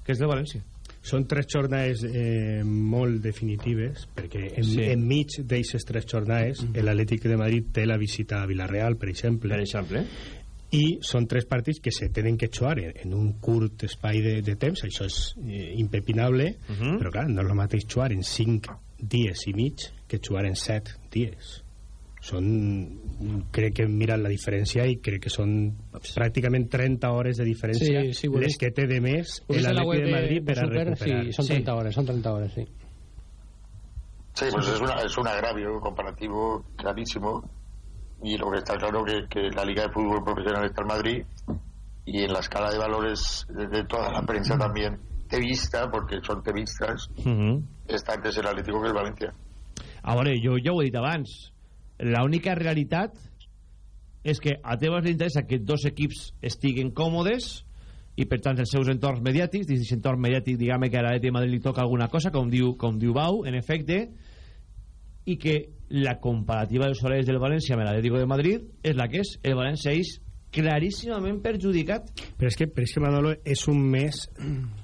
que els de València. Són tres jornades eh, molt definitives, perquè en, Sí. sí. enmig d'aquestes tres jornades mm -hmm. l'Atlètic de Madrid té la visita a Villarreal, per exemple. Per exemple. I són tres partits que se tenen que jugar en, en un curt espai de, de temps, això és eh, impepinable, Uh -huh. però clar, no és el mateix jugar en cinc dies i mig que jugar en set dies. Són, crec que hem mirat la diferència i crec que són pràcticament 30 hores de diferència Sí, sí, les que té de més Ho he vist en la l'Atlètic web de Madrid de per a Super, recuperar. sí, son 30 horas, son 30 horas, sí. Sí, pues es, una, es un agravio comparativo clarísimo. Y lo que está claro que, que la Liga de Fútbol Profesional está en Madrid y en la escala de valores de, toda la prensa también tevista, porque son tevistas, Uh -huh. está antes el Atlético que el Valencia. A veure, jo ja ho he dit abans l'única realitat és que a Tebas li interessa que dos equips estiguen còmodes i per tant els seus entorns mediàtics dins entorn mediàtic diguem que a l'Atleti de Madrid li toca alguna cosa com diu, com diu Bau en efecte i que la comparativa dels horaris del València amb l'Atlético de Madrid és la que és. El València és claríssimament perjudicat. Però és que, però és que Manolo, és un mes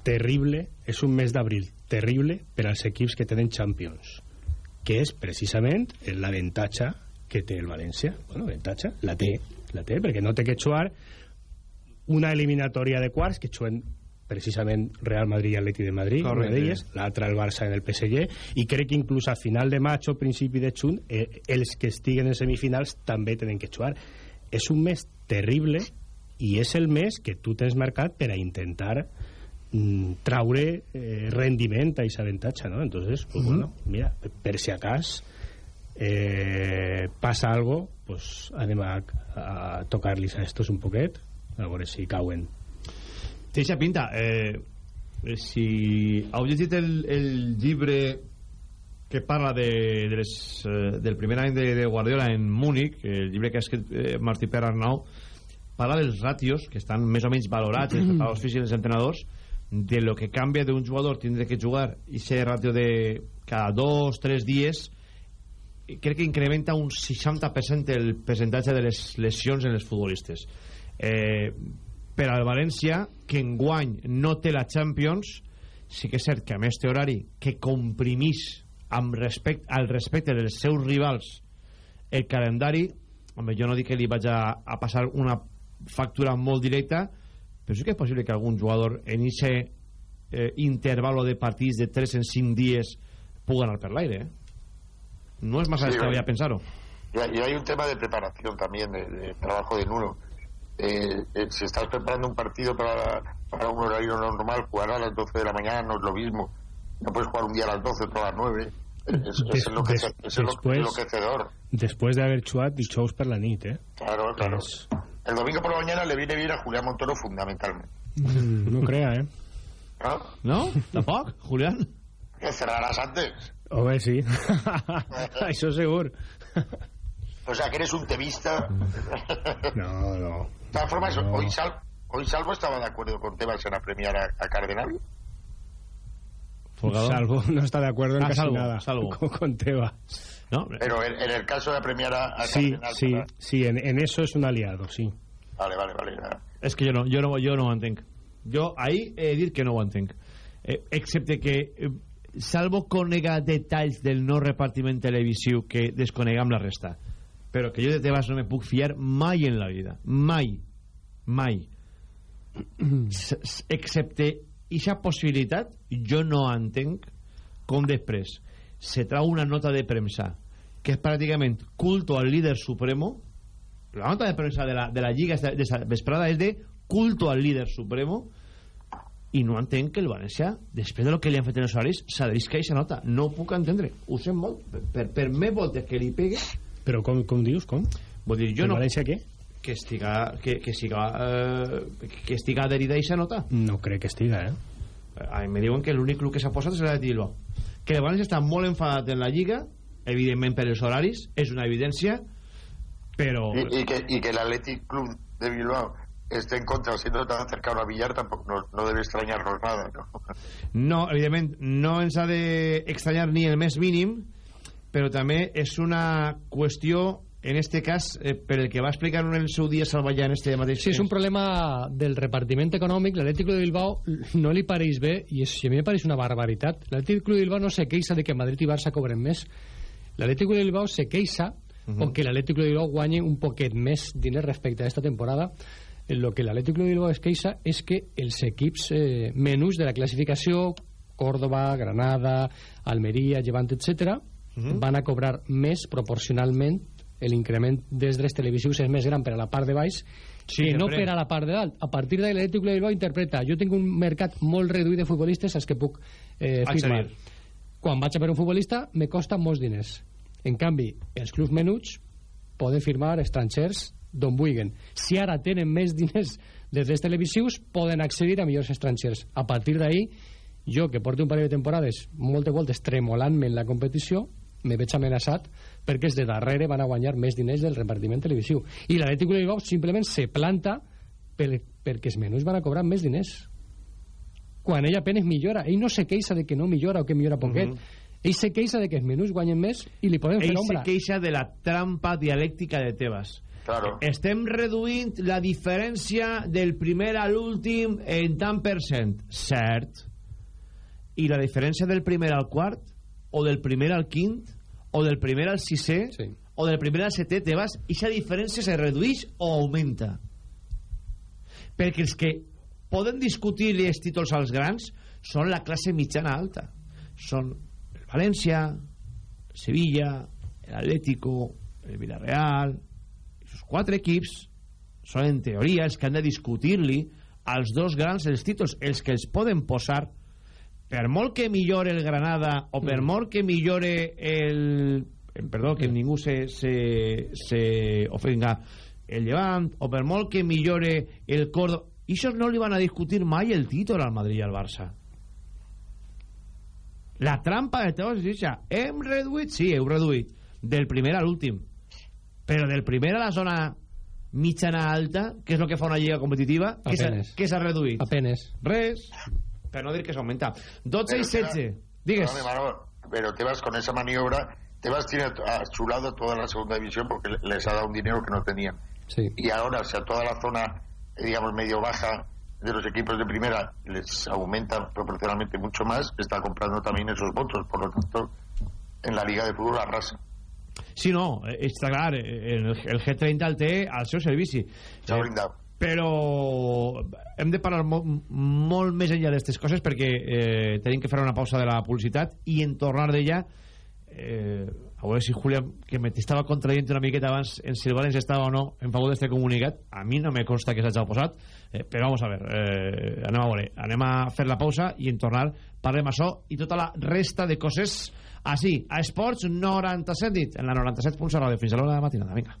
terrible, és un mes d'abril terrible per als equips que tenen Champions, que és precisament l'avantatge que té el València. Bueno, avantatge, la té, la té perquè no té que jugar una eliminatòria de quarts que juguen precisament Real Madrid i Atleti de Madrid Correcte. una d'elles, l'altra el Barça en el PSG i crec que inclús a final de maig o principi de juny eh, els que estiguen en semifinals també tenen que jugar és un mes terrible i és el mes que tu tens marcat per a intentar mm, traure eh, rendiment a aquest avantatge no? entonces, pues, Mhm. bueno, mira, per si acas eh, passa algo pues anem a, a tocar-los a estos un poquet a veure si cauen Té eixa pinta. Eh, eh, si heu llegit el, el llibre que parla de, de les, eh, del primer any de, de Guardiola en Múnich, el llibre que ha escrit eh, Martí Pere Arnau, parla dels ratios, que estan més o menys valorats els preparadors físics i els entrenadors, de lo que canvia d'un jugador tindre que jugar i ser ratio de cada dos, tres dies crec que incrementa un 60% el percentatge de les lesions en els futbolistes eh, per al València que enguany no té la Champions sí que és cert que a més té horari que comprimís amb respecte, al respecte dels seus rivals el calendari home, jo no dic que li vaig a, a passar una factura molt directa però sí que és possible que algun jugador en aquest eh, intervalo de partits de 3 en 5 dies pugui anar per l'aire eh? no es massa Sí, bueno. pensar-ho y hay un tema de preparación también, de, de trabajo de Nuno. Eh, eh, si estás preparando un partido para, para un horario normal, jugar a las 12 de la mañana no es lo mismo. No puedes jugar un día a las 12, otro a las 9. Es, es, Des- enloquece- des- es después- enloquecedor. després d'haver jugat dijous per la nit eh? Claro, claro. El domingo por la mañana le viene bien a Julián Montoro fundamentalmente. Mm, no crea eh ¿No? ¿No? ¿Tampoc, Julián? Que cerrarás antes. home sí això segur O sea, que eres un temista. no, no De todas formas, No. hoy, Sal- hoy Salvo estaba de acuerdo con Tebas en apremiar a, a Cardenal. Salvo no está de acuerdo en Ah, casi Salvo, nada Salvo. Con, con Teba ¿No? Pero en, en el caso de apremiar a, a sí, Cardenal. sí, ¿verdad? sí en, en eso es un aliado sí Vale, vale, vale. És que jo no, jo no, jo no entenc. Jo ahir he dit que no ho entenc. Eh, excepte que, eh, salvo conega detalls del no repartiment televisiu que desconegam la resta, però que jo de Tebas no me puc fiar mai en la vida. Mai. Mai. Excepte aquesta possibilitat, jo no entenc com després se trau una nota de premsa que és pràcticament culto al líder supremo la nota de premsa de la, de la Lliga de esta vesprada és de culto al líder supremo i no entenc que el València després de lo que li han fet en els horaris s'adrisca aquesta nota no ho puc entendre ho sé molt per, per, per més voltes que li pegue però com, com dius, com? vol dir, jo El no València què? Que estiga que, que siga eh, que estiga adherida a aquesta nota no crec que estiga eh? a mi me diuen que l'únic club que s'ha posat és el de Bilbao que el València està molt enfadat en la Lliga evidentment per els horaris és una evidència però Y, y que, y que el Athletic Club de Bilbao esté en contra siendo tan cercano a Villar tampoco no, no debe extrañarnos nada, ¿no? No, evidentment, no ens ha d'extranyar ni el més mínim, però també és una qüestió, en este cas, eh, per el que va explicar en el seu dia Salvallà en este mateix... Sí, és un problema del repartiment econòmic. L'Atlético de Bilbao no li pareix bé i és, a mi me pareix una barbaritat. L'Atlético de Bilbao no se queixa de que Madrid i Barça cobren més. L'Atlético de Bilbao se queixa uh -huh. o que l'Atlético de Bilbao guanyi un poquet més diners respecte a esta temporada. El que l'Atlético de Bilbao es queixa és que els equips eh, menús de la classificació, Córdoba, Granada, Almeria, Llevant, etc., uh -huh. van a cobrar més proporcionalment l'increment dels drets televisius és més gran per a la part de baix Sí, que no per a la part de dalt. A partir d'ahí l'Atlètic de Bilbao interpreta jo tinc un mercat molt reduït de futbolistes als que puc eh, firmar. Accedir. Quan vaig a per un futbolista me costa molts diners. En canvi, els clubs menuts poden firmar estrangers d'on vulguin. Si ara tenen més diners des dels televisius, poden accedir a millors estrangers. A partir d'ahí, jo, que porto un parell de temporades moltes voltes tremolant-me en la competició, me veig amenaçat perquè els de darrere van a guanyar més diners del repartiment televisiu. I l'Atlètic de Bilbao simplement se planta per, perquè els menús van a cobrar més diners. Quan ell apenas millora. Ell no se queixa de que no millora o que millora poquet. Mhm. Ell se queixa de que els menús guanyen més i li poden fer Ell l'ombra. se queixa de la trampa dialèctica de Tebas. Claro. Estem reduint la diferència del primer a l'últim en tant per cent. Cert. I la diferència del primer al quart, o del primer al quint, o del primer al sisè, Sí. o del primer al setè Tebas i diferència se redueix o augmenta perquè els que poden discutir els títols als grans són la classe mitjana alta són el València el Sevilla el Atlético el Villarreal els quatre equips són en teoria els que han de discutir-li als dos grans els títols, els que els poden posar per molt que millore el Granada o per Mm. molt que millore el perdó, que ningú se, se, se ofenga el Llevant o per molt que millore el Córdoba i això no li van a discutir mai el títol al Madrid i al Barça la trampa de Tebas és això hem reduït? Sí, heu reduït del primer a l'últim però del primer a la zona mitjana alta que és el que fa una lliga competitiva Apenes. què s'ha reduït? Apenes. res per no dir que s'augmenta 12 i 16 digues pero Tebas con esa maniobra, Tebas tiene a su lado toda la segunda división porque le- les ha dado un dinero que no tenían. Sí. Y ahora, si a toda la zona, eh, digamos, medio baja de los equipos de primera les aumenta proporcionalmente mucho más, está comprando también esos votos. Por lo tanto, en la Liga de Fútbol arrasa. Sí, no, eh, està clar, eh, el, el G30 el té al seu servici. S'ha Eh, brindat. Però hem de parlar mo molt més enllà d'aquestes coses perquè eh, tenim que fer una pausa de la publicitat i en tornar d'ella eh, a veure si Julia que me t'estava contradient una miqueta abans en si el València estava o no en favor d'este comunicat a mi no me consta que s'hagi posat eh, però vamos a ver eh, anem a veure anem a fer la pausa i en tornar parlem això i tota la resta de coses. Així, a Esports 97 dit en la 97.7 ràdio fins a l'hora de la matinada, vinga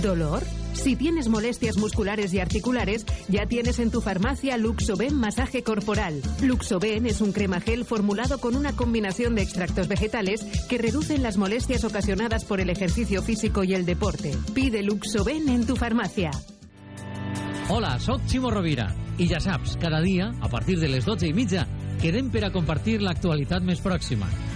¿Dolor? Si tienes molestias musculares y articulares, ya tienes en tu farmacia Luxoben Masaje Corporal. Luxoben es un crema gel formulado con una combinación de extractos vegetales que reducen las molestias ocasionadas por el ejercicio físico y el deporte. Pide Luxoben en tu farmacia. Hola, sóc Ximo Rovira i ja saps, cada dia, a partir de les 12 i mitja, quedem per a compartir l'actualitat més pròxima,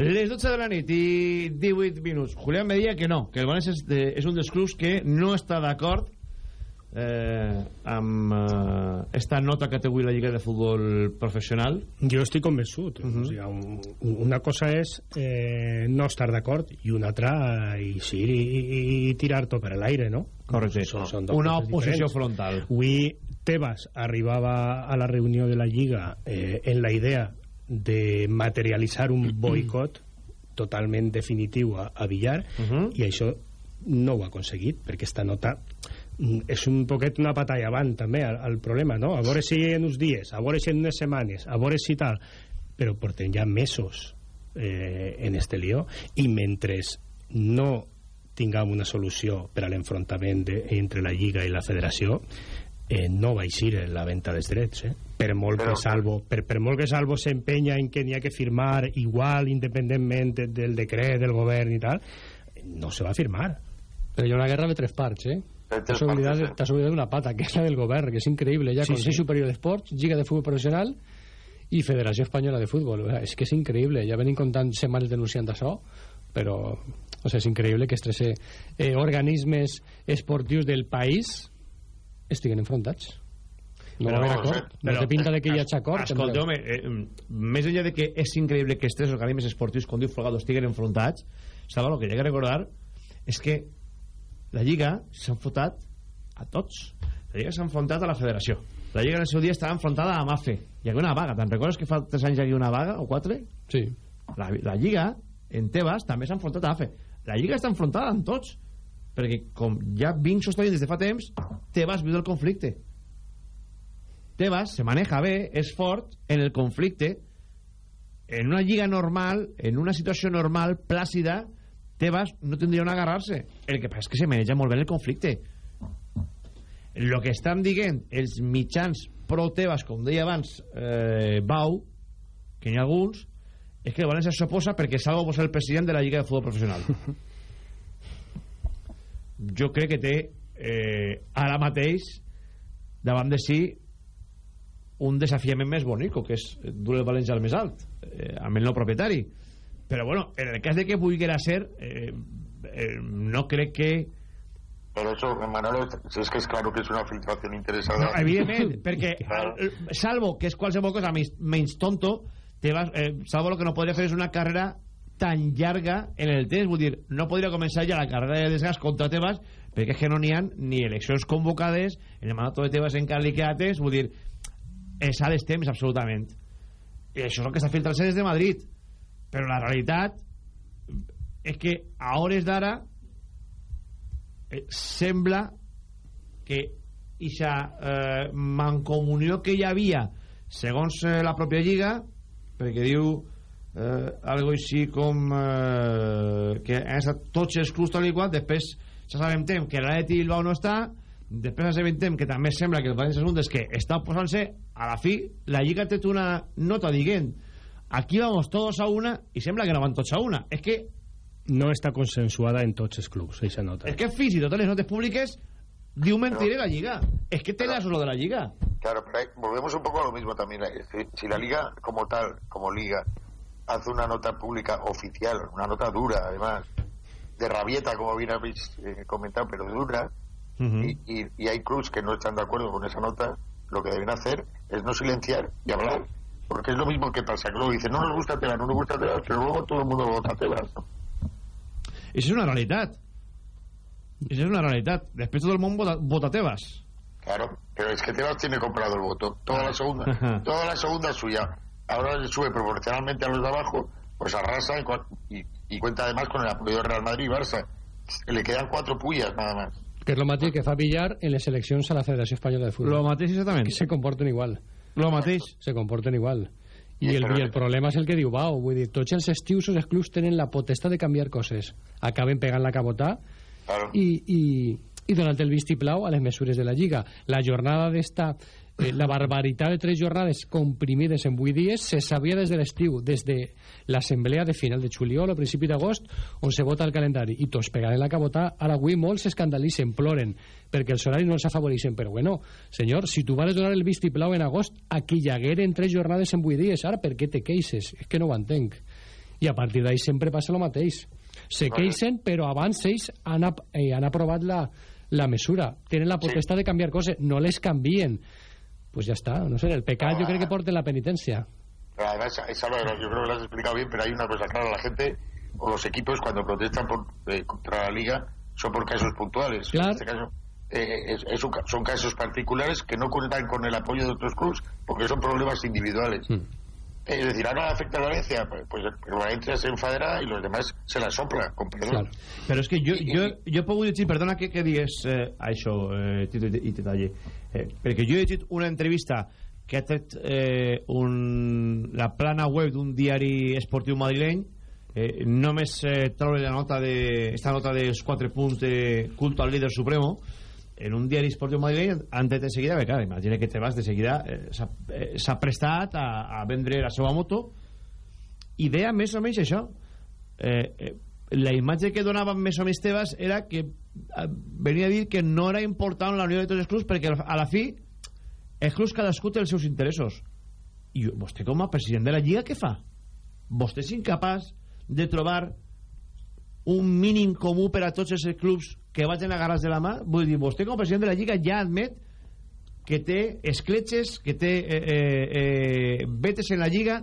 Les 12 de la nit i 18 minuts. Julián me deia que no, que el València és, de, és un dels clubs que no està d'acord eh, amb eh, esta nota que té avui la Lliga de Futbol Professional. Jo estic convençut. Uh -huh. o sigui, un, una cosa és eh, no estar d'acord i una altra eh, i, sí, i, i tirar tot per l'aire, no? Correcte. Són, són Una oposició diferents. frontal. Avui Tebas arribava a la reunió de la Lliga eh, en la idea de materialitzar un boicot totalment definitiu a, a Villar Uh -huh. i això no ho ha aconseguit perquè esta nota mm, és un poquet una patalla avant també al, al problema, no? A veure si en uns dies, a veure si en unes setmanes, a veure si tal però portem ja mesos eh, en este lío i mentre no tinguem una solució per a l'enfrontament entre la Lliga i la Federació eh, no va eixir la venda dels drets eh? per molt Però- que Salvo per, per molt que Salvo s'empenya en que n'hi ha que firmar igual independentment de- del decret del govern i tal no se va firmar Però hi ha una guerra de tres parts, eh? T'has oblidat, sí. oblidat una pata, que és la del govern, que és increïble. Ha Sí, Consell sí. Superior d'Esports, Lliga de Futbol Professional i Federació Espanyola de Futbol. És que és increïble. Ja venim comptant setmanes denunciant això, però o sigui, és increïble que tres eh, organismes esportius del país estiguen enfrontats. No va haver acord. No té pinta de que hi hagi acord. Escolta, home, eh, més enllà de que és increïble que els tres organismes esportius, com diu Folgado, estiguen enfrontats, saps el que hi ha que recordar és que la Lliga s'ha enfrontat a tots. La Lliga s'ha enfrontat a la Federació. La Lliga en el seu dia estava enfrontada a MAFE. Hi havia una vaga. Te'n recordes que fa 3 anys hi havia una vaga, o 4? Sí. La, la Lliga, en Tebas, també s'ha enfrontat a AFE. La Lliga està enfrontada amb tots. Perquè, com ja vinc sostenint des de fa temps, Tebas viu del conflicte. Tebas se maneja bé, és fort en el conflicte en una lliga normal, en una situació normal, plàcida, Tebas no tindria on agarrar-se. El que passa és que se maneja molt bé el conflicte. El que estan dient els mitjans pro-Tebas, com deia abans eh, Bau, que n'hi ha alguns, és que el València s'oposa perquè Salvo pot ser el president de la Lliga de Futbol Professional. jo crec que té eh, ara mateix davant de si un desafiament més bonic que és dur el València al més alt eh, amb el nou propietari però bueno, en el cas de que volguera ser eh, eh, no crec que Pero eso, Manolo, si es que es claro que es una filtración interesada. No, evidentment, perquè eh, salvo que és qualsevol cosa menys, menys tonto, te vas, eh, salvo lo que no podria fer és una carrera tan llarga en el temps, vull dir, no podria començar ja la carrera de desgast contra Tebas, perquè és que no n'hi ha ni eleccions convocades, en el mandato de Tebas encara li queda vull dir, és a temps, absolutament. I això és el que està filtrant des de Madrid. Però la realitat és que a hores d'ara eh, sembla que aquesta eh, mancomunió que hi havia segons eh, la pròpia Lliga perquè diu eh, algo així com eh, que han estat tots els clubs tal i qual després ja sabem que l'Aleti Bilbao no està després ja sabem que també sembla que el València és un dels que està posant-se a la fi la Lliga té una nota dient aquí vamos todos a una i sembla que no van tots a una. És que no està consensuada en tots els clubs eixa nota. és que fins i tot les notes públiques diu mentir la Lliga. És que té la solo de la Lliga. Claro, pero hay, volvemos un poco a lo mismo también si, si la Liga como tal, como Liga hace una nota pública oficial una nota dura además de rabieta como bien habéis eh, comentado pero dura uh -huh. y, y, y hay clubs que no están de acuerdo con esa nota lo que deben hacer es no silenciar y hablar porque es lo mismo que pasa, que luego dice, no nos gusta Tebas, no nos gusta Tebas, pero luego todo el mundo vota Tebas. ¿no? Eso es una realidad. Eso es una realidad. Después todo el mundo vota, vota Tebas. Claro, pero es que Tebas tiene comprado el voto. Toda la segunda, toda la segunda suya. Ahora le sube proporcionalmente a los de abajo, pues arrasa y, y, y cuenta además con el apoyo de Real Madrid y Barça. Le quedan cuatro pullas nada más. Que és el mateix que fa Villar en les eleccions a la Federació Espanyola de Futbol. Lo mateix, exactament. Que se comporten igual. Lo mateix. Se comporten igual. I el, I el problema és el que diu Bau, vull dir, tots els estius els clubs tenen la potestat de canviar coses. Acaben pegant la cabotà claro. i, i, i donant el vistiplau a les mesures de la Lliga. La jornada d'esta eh, la barbaritat de tres jornades comprimides en 8 dies se sabia des de l'estiu, des de l'assemblea de final de juliol o principi d'agost, on se vota el calendari, i tots pegaren la cabotà, ara avui molts s'escandalitzen, ploren, perquè els horaris no els afavoreixen, però bueno, senyor, si tu vas donar el vistiplau en agost, aquí hi hagueren tres jornades en 8 dies, ara per què te queixes? És que no ho entenc. I a partir d'ahí sempre passa el mateix. Se queixen, però abans ells han, eh, han aprovat la, la mesura. Tenen la potestat sí. de canviar coses, no les canvien pues ya está, no sé, el pecado yo creo que porte la penitencia. Además, Salvador, yo creo que lo has explicado bien, pero hay una cosa clara, la gente o los equipos cuando protestan por, eh, contra la liga son por casos puntuales. Claro. En este caso, eh, es, es un, son casos particulares que no cuentan con el apoyo de otros clubes porque son problemas individuales. Mm. Es decir, ahora afecta a Valencia, pues el Valencia se enfadará y los demás se la sopla, con perdón. Claro. Però és que jo, jo, jo puc dir, perdona que, que digues eh, això, eh, Tito i Titalle, eh, perquè jo he llegit una entrevista que ha tret eh, un, la plana web d'un diari esportiu madrileny, eh, només eh, trobo la nota de, esta nota dels quatre punts de culto al líder supremo, en un diari esportiu madrileny han tret de seguida, perquè clar, imagina que te vas de seguida eh, s'ha eh, prestat a, a vendre la seva moto. I deia més o menys això. Eh, eh, la imatge que donaven més o menys Tebas era que eh, venia a dir que no era important la unió de tots els clubs perquè a la fi els clubs cadascú té els seus interessos. I vostè com a president de la Lliga què fa? vostè és incapaç de trobar un mínim comú per a tots els clubs que vagin agarrats de la mà vull dir, vostè com a president de la Lliga ja admet que té escletxes que té eh, eh, eh, vetes en la Lliga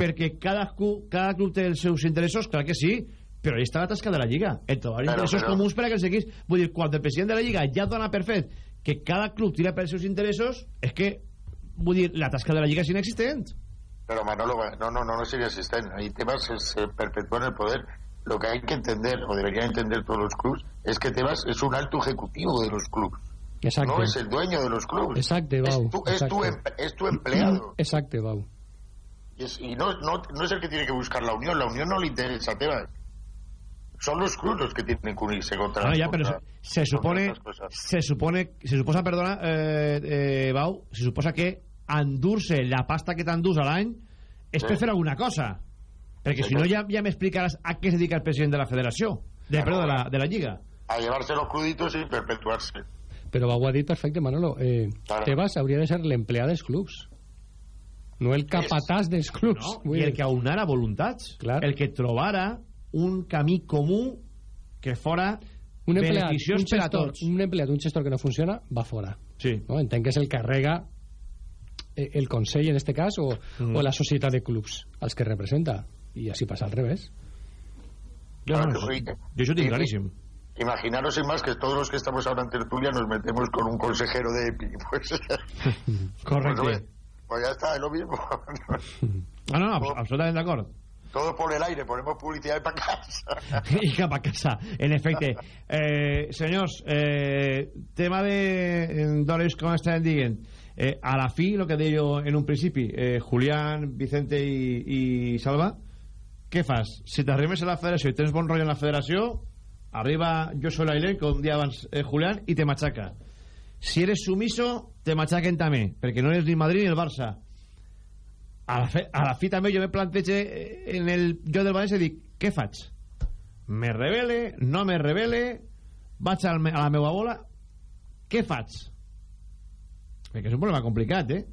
perquè cada, cada club té els seus interessos, clar que sí però ahí està la tasca de la Lliga el trobar interessos però... comuns per a que els equips vull dir, quan el president de la Lliga ja dona per fet que cada club tira per els seus interessos és que, vull dir, la tasca de la Lliga és inexistent Pero Manolo, no, no, no, no asistente. Hay temas que se perpetúan el poder. Lo que hay que entender, o deberían entender todos los clubes, es que Tebas es un alto ejecutivo de los clubes. No es el dueño de los clubes. Exacte, Bau. Es tu, es tu, em, es tu empleado. Exacte, Bau. Y, es- y no, no, no es el que tiene que buscar la unión, la unión no le interesa a Tebas. Son los clubes los que tienen que unirse contra Bueno, ya, pero se, supone, se supone, se suposa, perdona, eh, eh, Bau, se suposa que endur-se la pasta que t'endús a l'any és per Sí. fer alguna cosa. Perquè si no ja, ja m'explicaràs a què es dedica el president de la federació, de, perdó, de, la, de la Lliga. A llevarse los cruditos y perpetuarse. Però ho ha dit perfecte, Manolo. Eh, Claro. Tebas hauria de ser l'empleat dels clubs. No el capatàs dels clubs. No? I el que aunara voluntats. Clar. El que trobara un camí comú que fora un empleat, beneficiós un per a gestor, tots. un empleat, un gestor que no funciona, va fora. Sí. No? Entenc que és el que carrega eh, el Consell, en este cas, o, Mm. o la societat de clubs, als que representa. I així passa al revés. No, sí. jo això ho tinc claríssim. Imaginaros sin más que todos los que estamos ahora en tertulia nos metemos con un consejero de EPI. Pues, Correcte. pues, pues ya está, es lo mismo. Ah, no, no, abs- absolutament d'acord. Todo por el aire, ponemos publicidad y para casa. i cap a casa, en efecte. Eh, senyors, eh, tema de d'hores, com estàvem dient, eh, a la fi, el que deia jo en un principi, eh, Julián, Vicente i, i Salva, què fas? Si t'arrimes a la federació i tens bon rotllo en la federació, arriba jo soy l'Ailen, com un dia abans eh, Julián, i te machaca. Si eres sumiso, te machaquen també, perquè no eres ni Madrid ni el Barça. A la, fe, a la fi també jo me plantege eh, en el jo del València i dic, què faig? Me revele, no me revele, vaig al, a la meva bola, què faig? Perquè és un problema complicat, eh?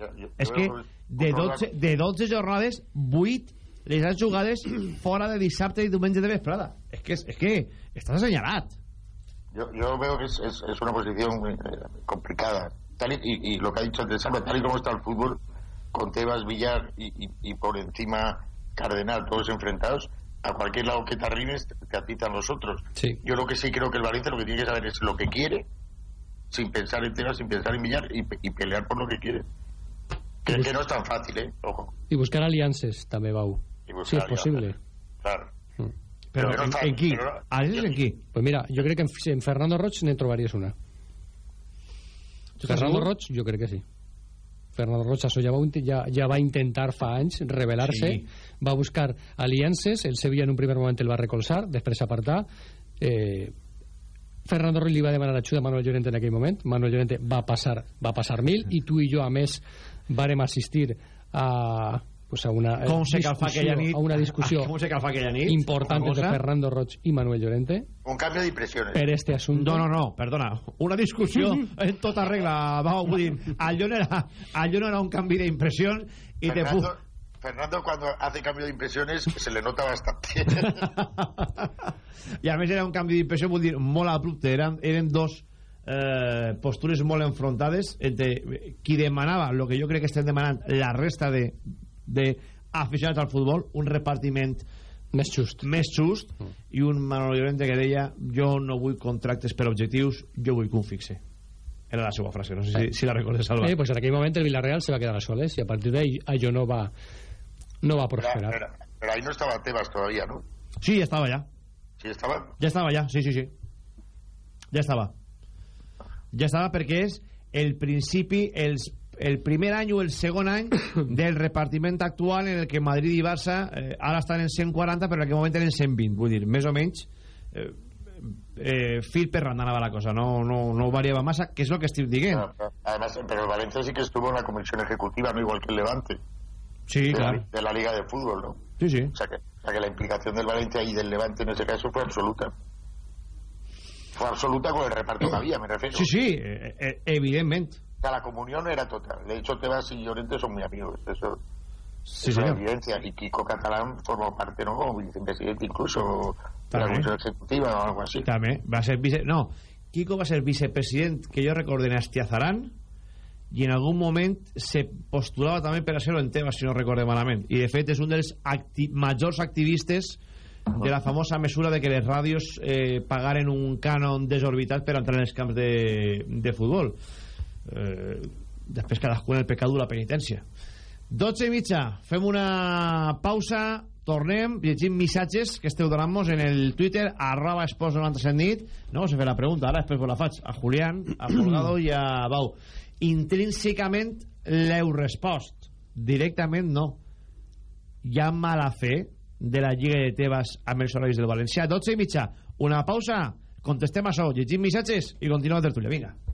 Yo- yo- És que de problema- 12, de 12 jornades, 8 les has jugades fora de dissabte i diumenge de vesprada. És que, és que estàs assenyalat. Yo, yo veo que es, es- es una posición eh, complicada. Tal y, y- y lo que ha dicho antes tal y como está el fútbol, con Tebas, Villar y, y- y por encima Cardenal, todos enfrentados, a cualquier lado que te arrimes te, atitan los otros. Sí. Yo lo que sí creo que el Valencia lo que tiene que saber es lo que quiere, sin pensar en Tebas, sin pensar en Villar y, y pelear por lo que quiere. Que, que no es tan fácil, ¿eh? Ojo. I buscar aliances, també, Bau. Y buscar Si és possible. Claro. Però Però no en, fa- en qui? però- Aliances en qui? Pues mira, jo crec que en, en Fernando Roig ne trobaries una. Fernando? Roig, jo crec que sí. Fernando Roig això ja va, ja, ja va intentar fa anys revelar-se, Sí. va buscar aliances, el Sevilla en un primer moment el va recolzar, després apartar. Eh, Fernando Roig li va demanar ajuda a Manuel Llorente en aquell moment, Manuel Llorente va passar, va passar mil, i tu i jo, a més, vàrem assistir a, pues a una eh, Com se aquella nit? a una discussió Com se calfa aquella nit? important entre? Fernando Roig i Manuel Llorente Un cambio de impresiones. per este assumpte. No, no, no, perdona. Una discussió en tota regla. Vamos, vull dir, allò no era, allò no era un canvi d'impressió i te fu... Fernando, Fernando cuando hace cambio de impresiones se le nota bastante. I a més era un canvi d'impressió, vull dir, molt abrupte. Eren, eren dos eh, postures molt enfrontades entre qui demanava, el que jo crec que estem demanant, la resta de, de aficionats al futbol, un repartiment més just, més just i un Manolo Llorente que deia jo no vull contractes per objectius, jo vull que un fixe. Era la seva frase, no sé si, si la recordes, Salva. Eh, pues en aquell moment el Villarreal se va quedar a soles i a partir d'ahí allò no va no va prosperar. pero- pero ahí no estaba Tebas todavía, ¿no? Sí, ja estava ja. Sí estaba. Ja estava ja, sí, sí, sí. Ja estava. Ja estava perquè és el principi, els, el primer any o el segon any del repartiment actual en el que Madrid i Barça eh, ara estan en 140 però en aquell moment eren 120, vull dir, més o menys eh, eh, fil per randa anava la cosa, no, no, no variava massa, que és el que estic dient. Además, pero el Valencia sí que estuvo en la comisión ejecutiva, no igual que el Levante. Sí, de, claro. la, de la Liga de Fútbol, ¿no? Sí, sí. O sea, que, o sea que la implicación del Valencia y del Levante en ese caso fue absoluta. Fue absoluta con el reparto que había, me refiero. Sí, sí, eh, eh, evidentment. Sea, la comunión era total. De hecho, Tebas y Llorente son muy amigos. Eso Sí, es una evidencia. Y Kiko Catalán formó parte, ¿no? Como vicepresidente incluso de la También. comisión ejecutiva o algo así. També va ser vice... No, Kiko va ser vicepresident que jo recorde en Astiazaran i en algun moment se postulava també per a ser-ho en Tebas, si no recorde malament. I de fet és un dels acti majors activistes de la famosa mesura de que les ràdios eh, pagaren un cànon desorbitat per entrar en els camps de, de futbol. Eh, després cadascú en el pecat la penitència. 12 i mitja, fem una pausa, tornem, llegim missatges que esteu donant-nos en el Twitter, arroba esports 97 nit. No se fer la pregunta, ara després vos la faig a Julián, a Folgado i a Bau. Intrínsecament l'heu respost. Directament no. hi ha mala fe de la Lliga de Tebas amb els horaris del Valencià 12 i mitja, una pausa contestem això, llegim missatges i continuem la tertúlia, vinga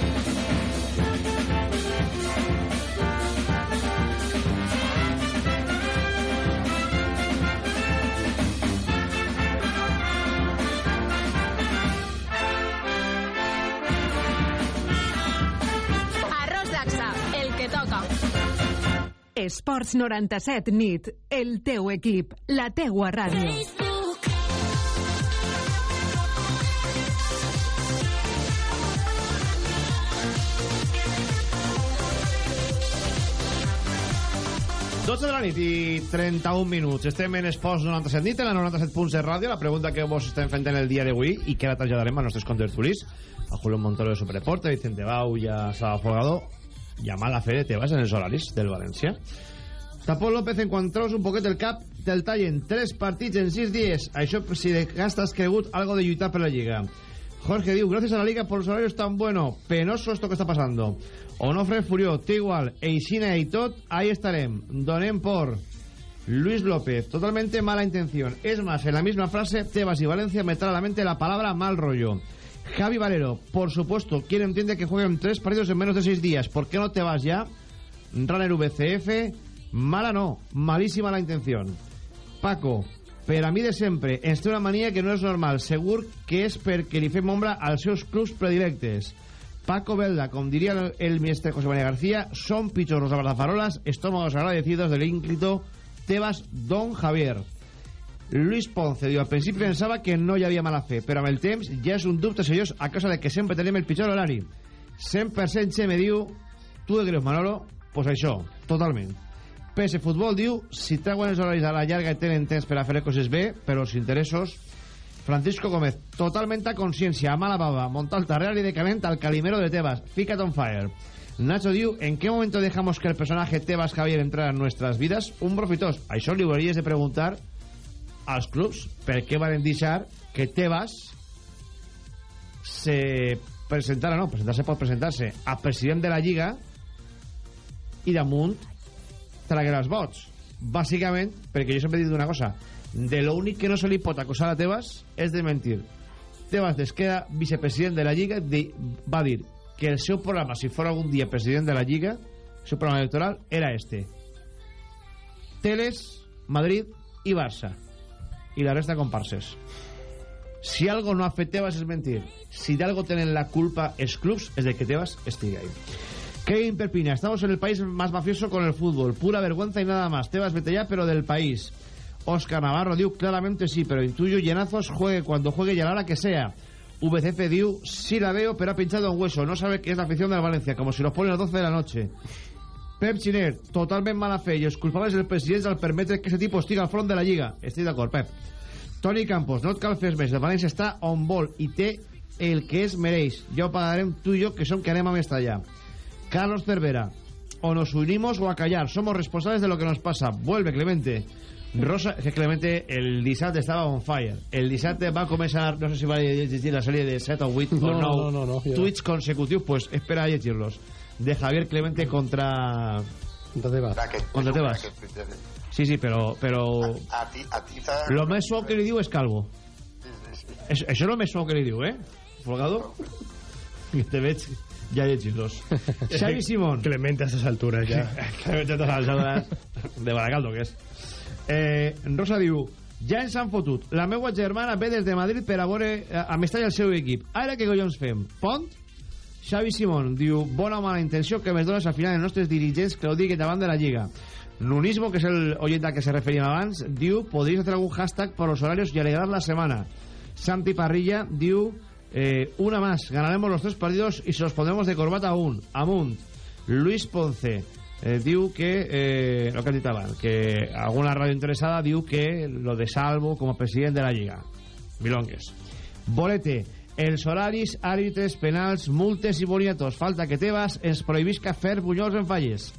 Esports 97 nit, el teu equip, la teua ràdio. Dotze de la nit i 31 minuts. Estem en Esports 97 nit, en la 97 punts de ràdio. La pregunta que vos estem fent en el dia d'avui i que la traslladarem a nostres contertulis, a Julio Montoro de Superdeporte, a Vicente Bau i a Sala Folgado, i a mala fe de Tebas en els horaris del València. Tapó López, en quan treus un poquet el cap, te'l tallen tres partits en sis dies. Això si de cas t'has cregut algo de lluitar per la Lliga. Jorge diu, gracias a la Liga por los horarios tan buenos. Penoso esto que está pasando. Onofre Furió, té igual, Eixina y tot, ahí estarem. Donem por Luis López, totalmente mala intención. Es más, en la misma frase, Tebas y Valencia me trae a la mente la palabra mal rollo. Javi Valero, por supuesto, ¿quién entiende que jueguen tres partidos en menos de seis días? ¿Por qué no te vas ya? Runner VCF, mala no, malísima la intención. Paco, per a mi de sempre, ens té una mania que no és normal. Segur que és perquè li fem ombra als seus clubs predilectes. Paco Belda, com diria el, el José María García, son pichorros abrazafarolas, estómagos agradecidos del ínclito Tebas Don Javier. Luis Ponce diu, al principi pensava que no hi havia mala fe, però amb el temps ja és un dubte seriós a causa de que sempre tenim el pitjor horari. 100% Che me diu, tu de greus Manolo, pues això, totalment. PS Futbol diu, si treuen els horaris a la llarga i tenen temps per a fer coses bé, però els interessos... Francisco Gómez, totalment a consciència, a mala baba, Montalta, real decadente al calimero de Tebas, Ficat on fire. Nacho diu, ¿en qué momento dejamos que el personaje Tebas Javier entrara en nuestras vidas? Un profitós. Això li hauries de preguntar als clubs per què van deixar que Tebas se presentara, no, presentar-se pot presentar-se a president de la Lliga i damunt traguer els vots. Bàsicament, perquè jo sempre he dit una cosa, de l'únic que no se li pot acusar a Tebas és de mentir. Tebas, des que era vicepresident de la Lliga, de, va dir que el seu programa, si fos algun dia president de la Lliga, el seu programa electoral era este. Teles, Madrid i Barça. I la resta comparses. Si algo no ha fet Tebas és mentir. Si de algo tenen la culpa els clubs és de que Tebas estigui ahí. Kevin Perpina, estamos en el país más mafioso con el fútbol. Pura vergüenza y nada más. Tebas, vete ya, pero del país. Oscar Navarro diu, claramente sí, pero intuyo llenazos juegue cuando juegue y a la hora que sea. VCF diu, sí la veo, pero ha pinchado un hueso. No sabe qué es la afición de la Valencia, como si los pone a las 12 de la noche. Pep Chiner, totalment mala fe i els culpables del president al permetre que ese tipo estiga al front de la Lliga. Estic d'acord, Pep. Toni Campos, no et cal fer més. El València està on vol i té el que es mereix. Ja ho pagarem tu i jo, que som que anem a Mestalla. Carlos Cervera, o nos unimos o a callar. Somos responsables de lo que nos pasa. Vuelve, Clemente. Rosa, que Clemente el dissabte estava on fire. El dissabte va començar, no sé si va llegir la sèrie de 7 o 8 No, o 9 no, no, no, no. tweets consecutius, pues espera a llegirlos. De Javier Clemente contra... Contra Tebas. Contra Tebas. Sí, sí, però... però... A ti, a ti Lo més suau que li diu és Calvo. És, això és el més suau que li diu, eh? Folgado? Que te veig ja llegir-los. Xavi Simón. Clemente a estas alturas ya. Clemente a estas alturas de Baracaldo, que és. Eh, Rosa diu, ja ens han fotut. La meua germana ve des de Madrid per a veure a Mestalla el seu equip. Ara què collons fem? Pont? Xavi Simón diu bona o mala intenció que més dones al final els nostres dirigents diguin davant de la Lliga Nunismo, que és el oyente a que se referíem abans diu, podríais hacer algún hashtag por los horarios y alegrar la semana Santi Parrilla diu eh, una más, ganaremos los tres partidos y se los pondremos de corbata aún amunt Luis Ponce eh, diu que, eh, lo que dit que alguna ràdio interessada diu que lo de Salvo com a president de la Lliga. Milongues. Bolete, els horaris, àrbitres, penals, multes i boniatos. Falta que Tebas ens prohibisca fer bunyols en falles.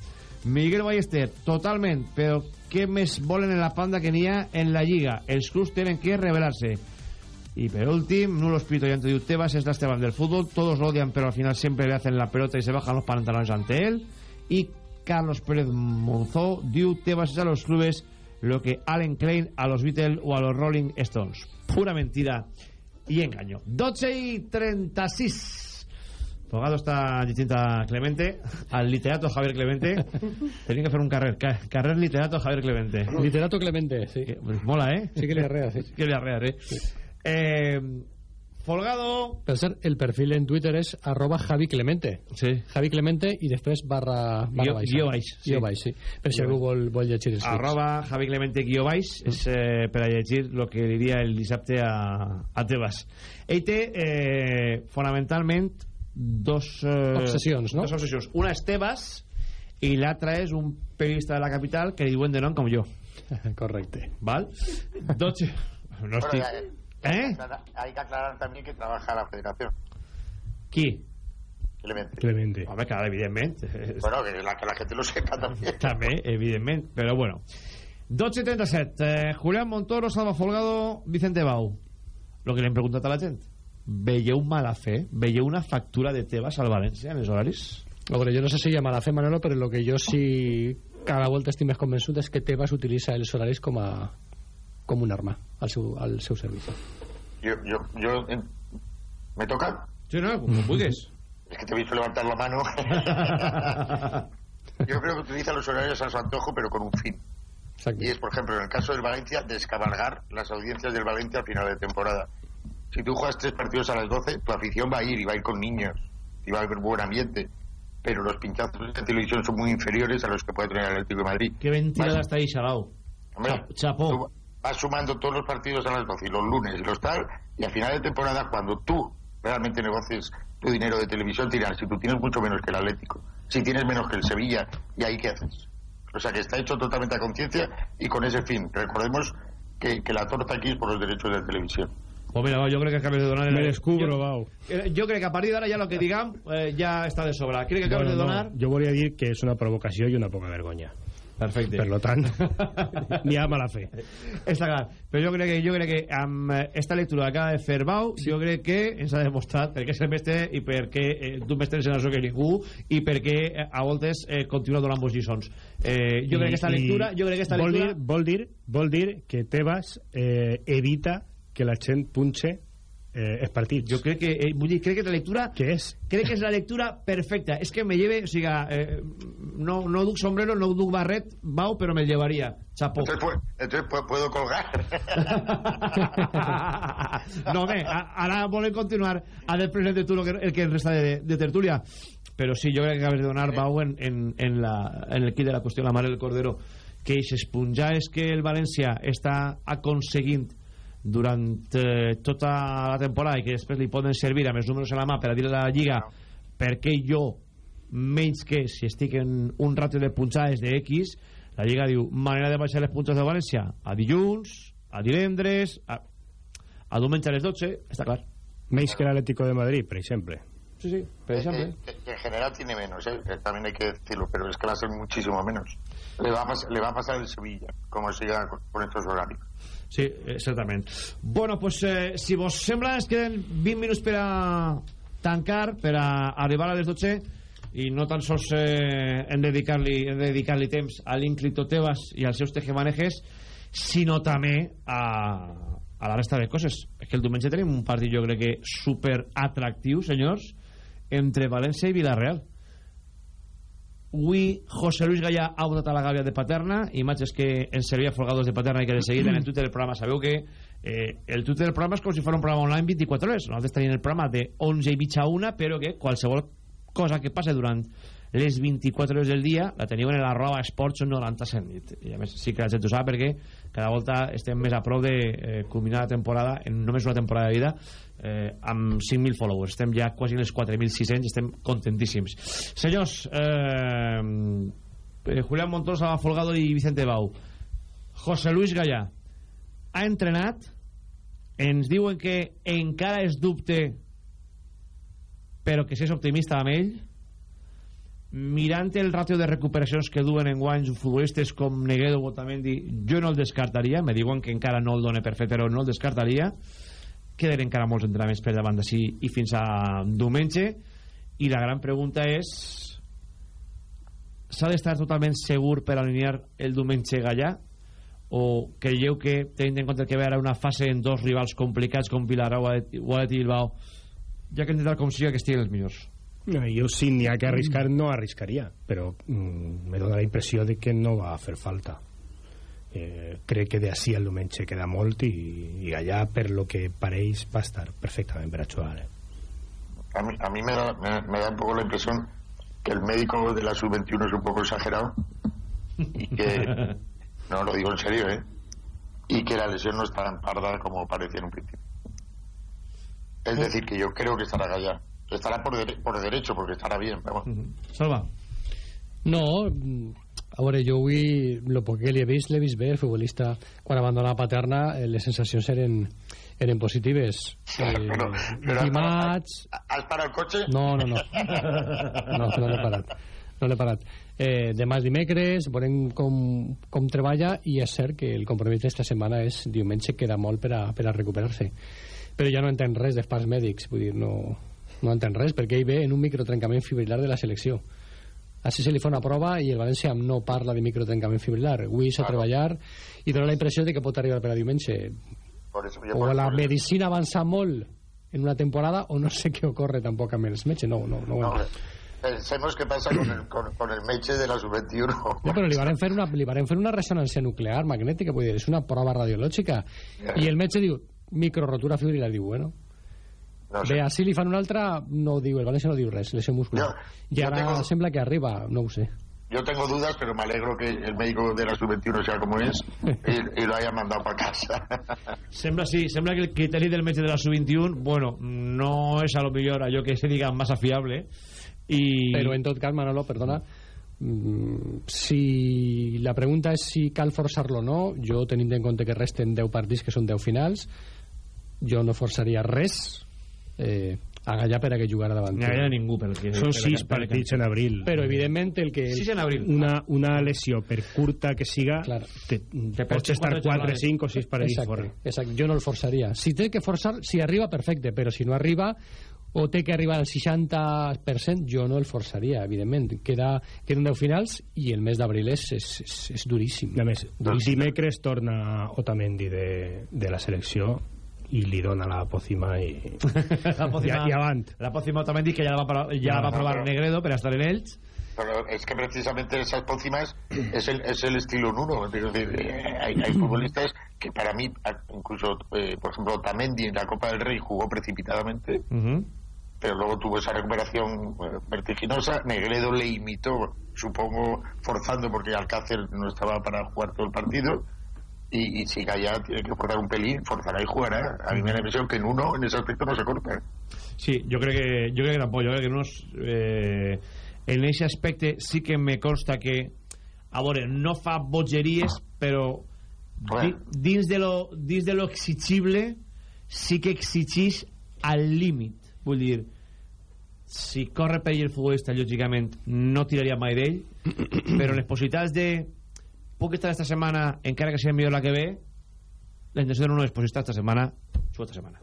Miguel Ballester, totalment, però què més volen en la panda que n'hi ha en la Lliga? Els clubs tenen que revelar-se. Y por último, Nulo Espíritu y ante Tebas es la Esteban del fútbol. Todos lo odian, pero al final siempre le hacen la pelota y se bajan los pantalones ante él. Y Carlos Pérez Monzó dio Tebas a los clubes lo que Allen Klein a los Beatles o a los Rolling Stones. Pura mentira y engaño. 12 y 36. Fogado está distinta Clemente, al literato Javier Clemente. Tenía que hacer un carrer, ca carrer literato Javier Clemente. Literato Clemente, sí. Que, pues, mola, ¿eh? Sí que le arrea, sí. que le arrea, ¿eh? Sí. Eh, Folgado... Per cert, el perfil en Twitter és arroba Javi Clemente. Sí. Javi Clemente i després barra, barra baixa. Guió baix. Sí. Guió baix, sí. Per si algú vol, vol llegir els Arroba Javi Clemente guió baix és eh, per a llegir el que diria el dissabte a, a Tebas. Ell té eh, fonamentalment dos... Eh, obsessions, no? Dos obsessions. Una és Tebas i l'altra és un periodista de la capital que li diuen de nom com jo. Correcte. Val? 12... No estic... ¿Eh? Hay que aclarar también que trabaja la federación. ¿Qui? Clemente. Clemente. Home, claro, evidentment. Bueno, que la, que la gente lo sepa también. També, evidentment, però bueno. 12.37. Eh, Julián Montoro, Salva Folgado, Vicente Bau. Lo que li hem preguntat a la gent. Veieu mala fe? Veieu una factura de Tebas al València en els horaris? Veure, jo no sé si hi ha mala fe, Manolo, però el que jo sí cada volta estic més convençut és que Tebas utilitza els horaris com a com un arma al seu, al seu servici. Yo, yo, yo, ¿me toca? Sí, no, como puedes. Es que te he visto levantar la mano. yo creo que utiliza los horarios a su antojo, pero con un fin. Exacto. Y es, por ejemplo, en el caso del Valencia, descabalgar las audiencias del Valencia a final de temporada. Si tú juegas tres partidos a las 12, tu afición va a ir y va a ir con niños y va a haber buen ambiente. Pero los pinchazos de televisión son muy inferiores a los que puede tener el Atlético de Madrid. Qué ventilada está ahí, Salao. Hombre, Chapó. Vas sumando todos los partidos a las 12 y los lunes y los tal, y a final de temporada, cuando tú realmente negocies tu dinero de televisión, te dirán, si tú tienes mucho menos que el Atlético, si tienes menos que el Sevilla, ¿y ahí qué haces? O sea que está hecho totalmente a conciencia y con ese fin. Recordemos que, que la torta aquí es por los derechos de televisión. Pues mira, yo creo que acabes de donar... Me descubro, Bau. Jo crec que a partir d'ara ja lo que diguem eh, ja està de sobra. Crec que acabes Bueno, de donar... no, jo volia dir que és una provocació i una poca vergonya. Perfecte. Per lo tant, n'hi ha mala fe. Està clar, però jo crec que, jo crec que amb esta lectura que acaba de fer Bau, jo crec que ens ha demostrat per què és el mestre i per què eh, tu mestre en això que ningú i per què eh, a voltes eh, continua donant vos lliçons. Eh, jo crec que esta lectura... Jo crec que esta vol lectura... Dir, vol, dir, vol dir que Tebas eh, evita que la gent punxe eh, els partits. Jo crec que, eh, vull dir, crec que la lectura... Què és? Crec que és la lectura perfecta. És que me lleve, o sigui, eh, no, no duc sombrero, no duc barret, Bau, però me llevaria. Chapó. Entonces, entonces pu- puedo colgar. no, bé, ara volem continuar a després de tu lo que, el que resta de, de tertúlia però sí, jo crec que acabes de donar Bau en, en, en, la, en el quid de la qüestió la mare del Cordero que aquestes punjades que el València està aconseguint durant eh, tota la temporada i que després li poden servir amb els números en la mà per a dir a la Lliga per què jo menys que si estic en un ratio de punxades de X la Lliga diu manera de baixar les punxes de València a dilluns, a divendres a, a diumenge a les 12 està clar Menys que l'Atlético de Madrid, per exemple. Sí, sí, per exemple. Eh, eh, en general tiene menos, ¿eh? Eh, también hay que decirlo, pero es que va a ser muchísimo menos. Le va a, le va a pasar el Sevilla, como siga con, con estos horarios. Sí, certament. Bueno, pues, eh, si vos sembla, ens queden 20 minuts per a tancar, per a arribar a les 12, i no tan sols eh, en dedicar-li en dedicar temps a l'Inclito Tebas i als seus tejemanejes, sinó també a, a la resta de coses. És que el diumenge tenim un partit, jo crec que super atractiu, senyors, entre València i Villarreal. Avui José Luis Gallà ha votat a la gàbia de Paterna imatges que ens servia Folgados de Paterna i que de seguida en el Twitter del programa. Sabeu que eh, el Twitter del programa és com si fos un programa online 24 hores. Nosaltres tenim el programa de 11 i mitja a 1 però que qualsevol cosa que passe durant les 24 hores del dia la teniu en l'arroba esports 97 nit i a més sí que la gent ho sap perquè cada volta estem més a prop de eh, culminar la temporada en només una temporada de vida eh, amb 5.000 followers. Estem ja quasi en els 4.600 estem contentíssims. Senyors eh, eh, Julián Montoro, Salva Folgado i Vicente Bau. José Luis Gallà ha entrenat. Ens diuen que encara és dubte però que s'és optimista amb ell. Mirant el ràtio de recuperacions que duen en guanys futbolistes com Neguedo o jo no el descartaria, me diuen que encara no el dona per fet però no el descartaria queden encara molts entrenaments per davant d'ací i fins a diumenge. I la gran pregunta és s'ha d'estar totalment segur per alinear el diumenge Gallà? O creieu que tenint en compte que ve ara una fase en dos rivals complicats com Pilar o Adet i Bilbao ja que intentar com siga que estiguin els millors? No, jo si n'hi ha que arriscar no arriscaria però mm, me dona la impressió de que no va fer falta eh, crec que d'ací al diumenge queda molt i, i allà per lo que pareix va estar perfectament per a jugar eh? a, mí, a mí me, da, me, me da un poco la impresión que el médico de la sub-21 es un poco exagerado y que no lo digo en serio ¿eh? y que la lesión no es tan parda como parecía en un principio es decir que yo creo que estará allá estará por, dere por derecho porque estará bien vamos. Salva no, a veure, jo avui el poc que li he vist, l'he vist bé el futbolista quan abandona la paterna eh, les sensacions eren, eren positives. Eh, pero, pero Dimarts ¿Has parado el coche? no, no, no. No, no l'he parat. No l'he parat. Eh, demà és dimecres, veurem com, com treballa i és cert que el compromís d'esta setmana és diumenge queda molt per a, per a recuperar-se. Però ja no entén res dels parts mèdics vull dir, no, no entén res perquè ell ve en un microtrencament fibrilar de la selecció així se li fa una prova i el València no parla de microtrencament fibrilar. Avui s'ha claro. treballar i dona la impressió de que pot arribar per a diumenge. Por eso, o la medicina avança molt en una temporada o no sé què ocorre tampoc amb els metges. No, no, no, no pensemos qué pasa con el, con, con el meche de la sub-21 no, però li van, fer una, li van fer una ressonància nuclear magnètica vull dir, és una prova radiològica. Yeah. i el metge diu microrotura fibrilar diu bueno no sé. Bé, si li fan una altra, no diu, el València no diu res, lesió muscular. Yo, I ara tengo, sembla que arriba, no ho sé. Yo tengo dudas, pero me alegro que el médico de la sub-21 sea como es y, y, lo haya mandado para casa. sembla, sí, sembla que el criteri del metge de la sub-21, bueno, no és a lo millor allò que se diga massa fiable. I... Però en tot cas, Manolo, perdona, mm, si la pregunta és si cal forçar-lo o no, jo tenint en compte que resten 10 partits que són 10 finals, jo no forçaria res eh, a Gallà per a que jugara davant. No hi ha ningú perquè... Són sis partits en abril. Però evidentment el que... Sis en abril. Una, una lesió, per curta que siga, claro. te, te pots estar 4, 5 o 6 partits exacte, fora. Exacte, jo no el forçaria. Si té que forçar, si arriba, perfecte, però si no arriba o té que arribar al 60%, jo no el forçaria, evidentment. Queda, queden 10 finals i el mes d'abril és, és, és, és duríssim. A més, duríssim. dimecres torna Otamendi de, de la selecció i li dona la pòcima i, la pòcima, i, i avant la pòcima també dic que ja la va, ja la va provar Negredo per estar en ells pero es que precisamente esas pócimas es el, es el estilo nulo. Es decir, eh, hay, hay, futbolistas que para mí, incluso, eh, por ejemplo, Tamendi en la Copa del Rey jugó precipitadamente, uh -huh. pero luego tuvo esa recuperación eh, vertiginosa. Negredo le imitó, supongo, forzando porque Alcácer no estaba para jugar todo el partido. Y, y, si Gallá tiene que forzar un pelín, forzará y jugará. A mí me da la impresión que en uno, en ese aspecto, no se corta. Sí, yo creo que yo creo que tampoco. Yo creo que unos, eh, en ese aspecto sí que me consta que, a veure, no fa bogeries, però di, dins, de lo, dins de lo exigible sí que exigís al límit. Vull dir, si corre per ell el futbolista, lògicament, no tiraria mai d'ell, però les possibilitats de puc estar esta setmana encara que sigui millor la que ve la intenció no és pues estar esta setmana su altra setmana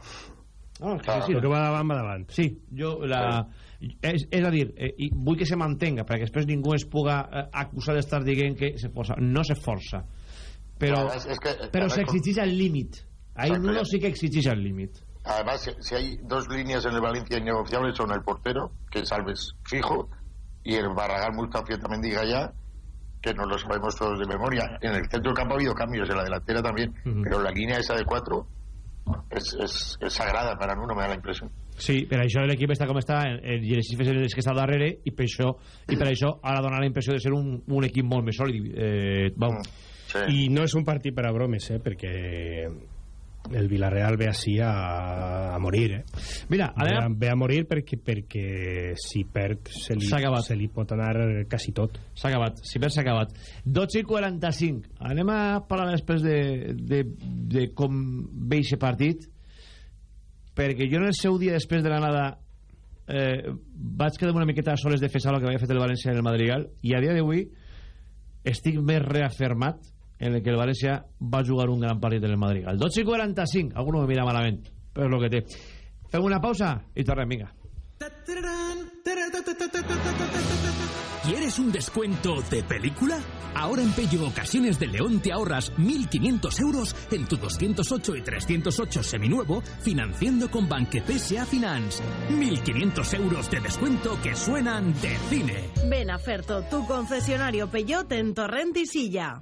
no, és que sí, sí, el que va davant va davant. Sí, jo la, és, és a dir, eh, i vull que se mantenga perquè després ningú es puga eh, acusar d'estar dient que se força, no se força però, No, es- es que- però s'exigeix al límit. Ahí Exacto, uno sí que exigeix al límit. Además, si, si hay dos líneas en el Valencia innegociables son el portero, que Salves fijo, y el Barragán Mustafi también diga ya que no lo sabemos todos de memoria. En el centro del campo ha habido cambios, en la delantera también, pero la línea esa de cuatro es, es, es sagrada para Nuno, me da la impresión. Sí, per això l'equip està com està el, el, i les xifres és que està darrere i per això, i per això ara dona la impressió de ser un, un equip molt més sòlid eh, vau. Sí. I no és un partit per a bromes, eh, perquè el Villarreal ve així a, a morir, eh? Mira, ve, a, ve a morir perquè, perquè si perd se li, acabat. se li pot anar quasi tot. S'ha acabat, si bé s'ha acabat 12 i 45 anem a parlar després de, de, de com ve aquest partit perquè jo en el seu dia després de l'anada eh, vaig quedar una miqueta a soles de fer el que havia fet el València en el Madrigal i a dia d'avui estic més reafirmat en el que el València va jugar un gran partit en el Madrigal 12 i 45, algú no me mira malament però és el que té fem una pausa i tornem, vinga ¿Quieres un descuento de película? Ahora en Pello Ocasiones de León te ahorras 1.500 euros en tu 208 y 308 seminuevo financiando con Banque PSA Finance. 1.500 euros de descuento que suenan de cine. Ven a Ferto, tu concesionario Peugeot en Torrent y Silla.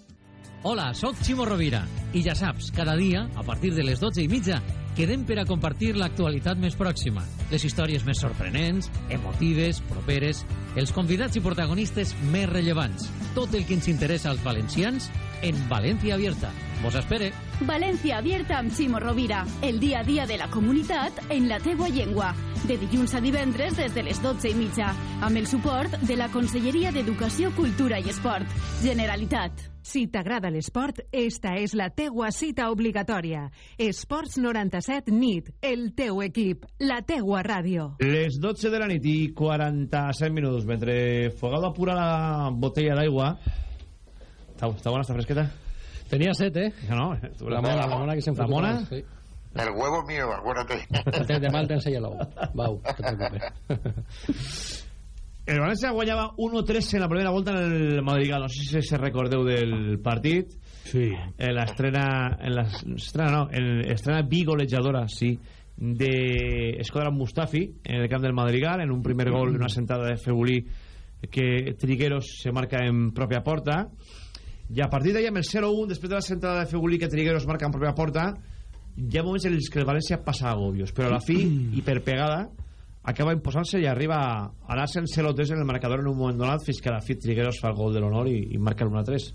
Hola, sóc Ximo Rovira. I ja saps, cada dia, a partir de les 12 i mitja, quedem per a compartir l'actualitat més pròxima. Les històries més sorprenents, emotives, properes, els convidats i protagonistes més rellevants. Tot el que ens interessa als valencians en València Abierta. Vos espere. València Abierta amb Ximo Rovira. El dia a dia de la comunitat en la teua llengua. De dilluns a divendres des de les 12 i mitja. Amb el suport de la Conselleria d'Educació, Cultura i Esport. Generalitat. Si t'agrada l'esport, esta és la teua cita obligatòria. Esports 97 NIT, el teu equip, la teua ràdio. Les 12 de la nit i 47 minuts, mentre Fogado apura la botella d'aigua... Està, està bona, està fresqueta? Tenia set, eh? No, tu La mona, la mona que se'n La fot mona? Sí. El huevo mío, acuérdate. Te- Demà el l'ou. Vau, no te preocupes. El València guanyava 1-3 en la primera volta en el Madrigal. No sé si se recordeu del partit. Sí. En l'estrena... En l'estrena, no. En l'estrena bigolejadora, sí, de Escodra Mustafi en el camp del Madrigal, en un primer gol, una sentada de Febulí que Trigueros se marca en pròpia porta. I a partir d'ahí, amb el 0-1, després de la sentada de Febulí que Trigueros marca en pròpia porta, hi ha moments en els que el València passa agobios, però a la fi, i per pegada, acaba imposant-se i arriba a anar-se en 0-3 en el marcador en un moment donat fins que a la fi Trigueros fa el gol de l'honor i, i marca el 1-3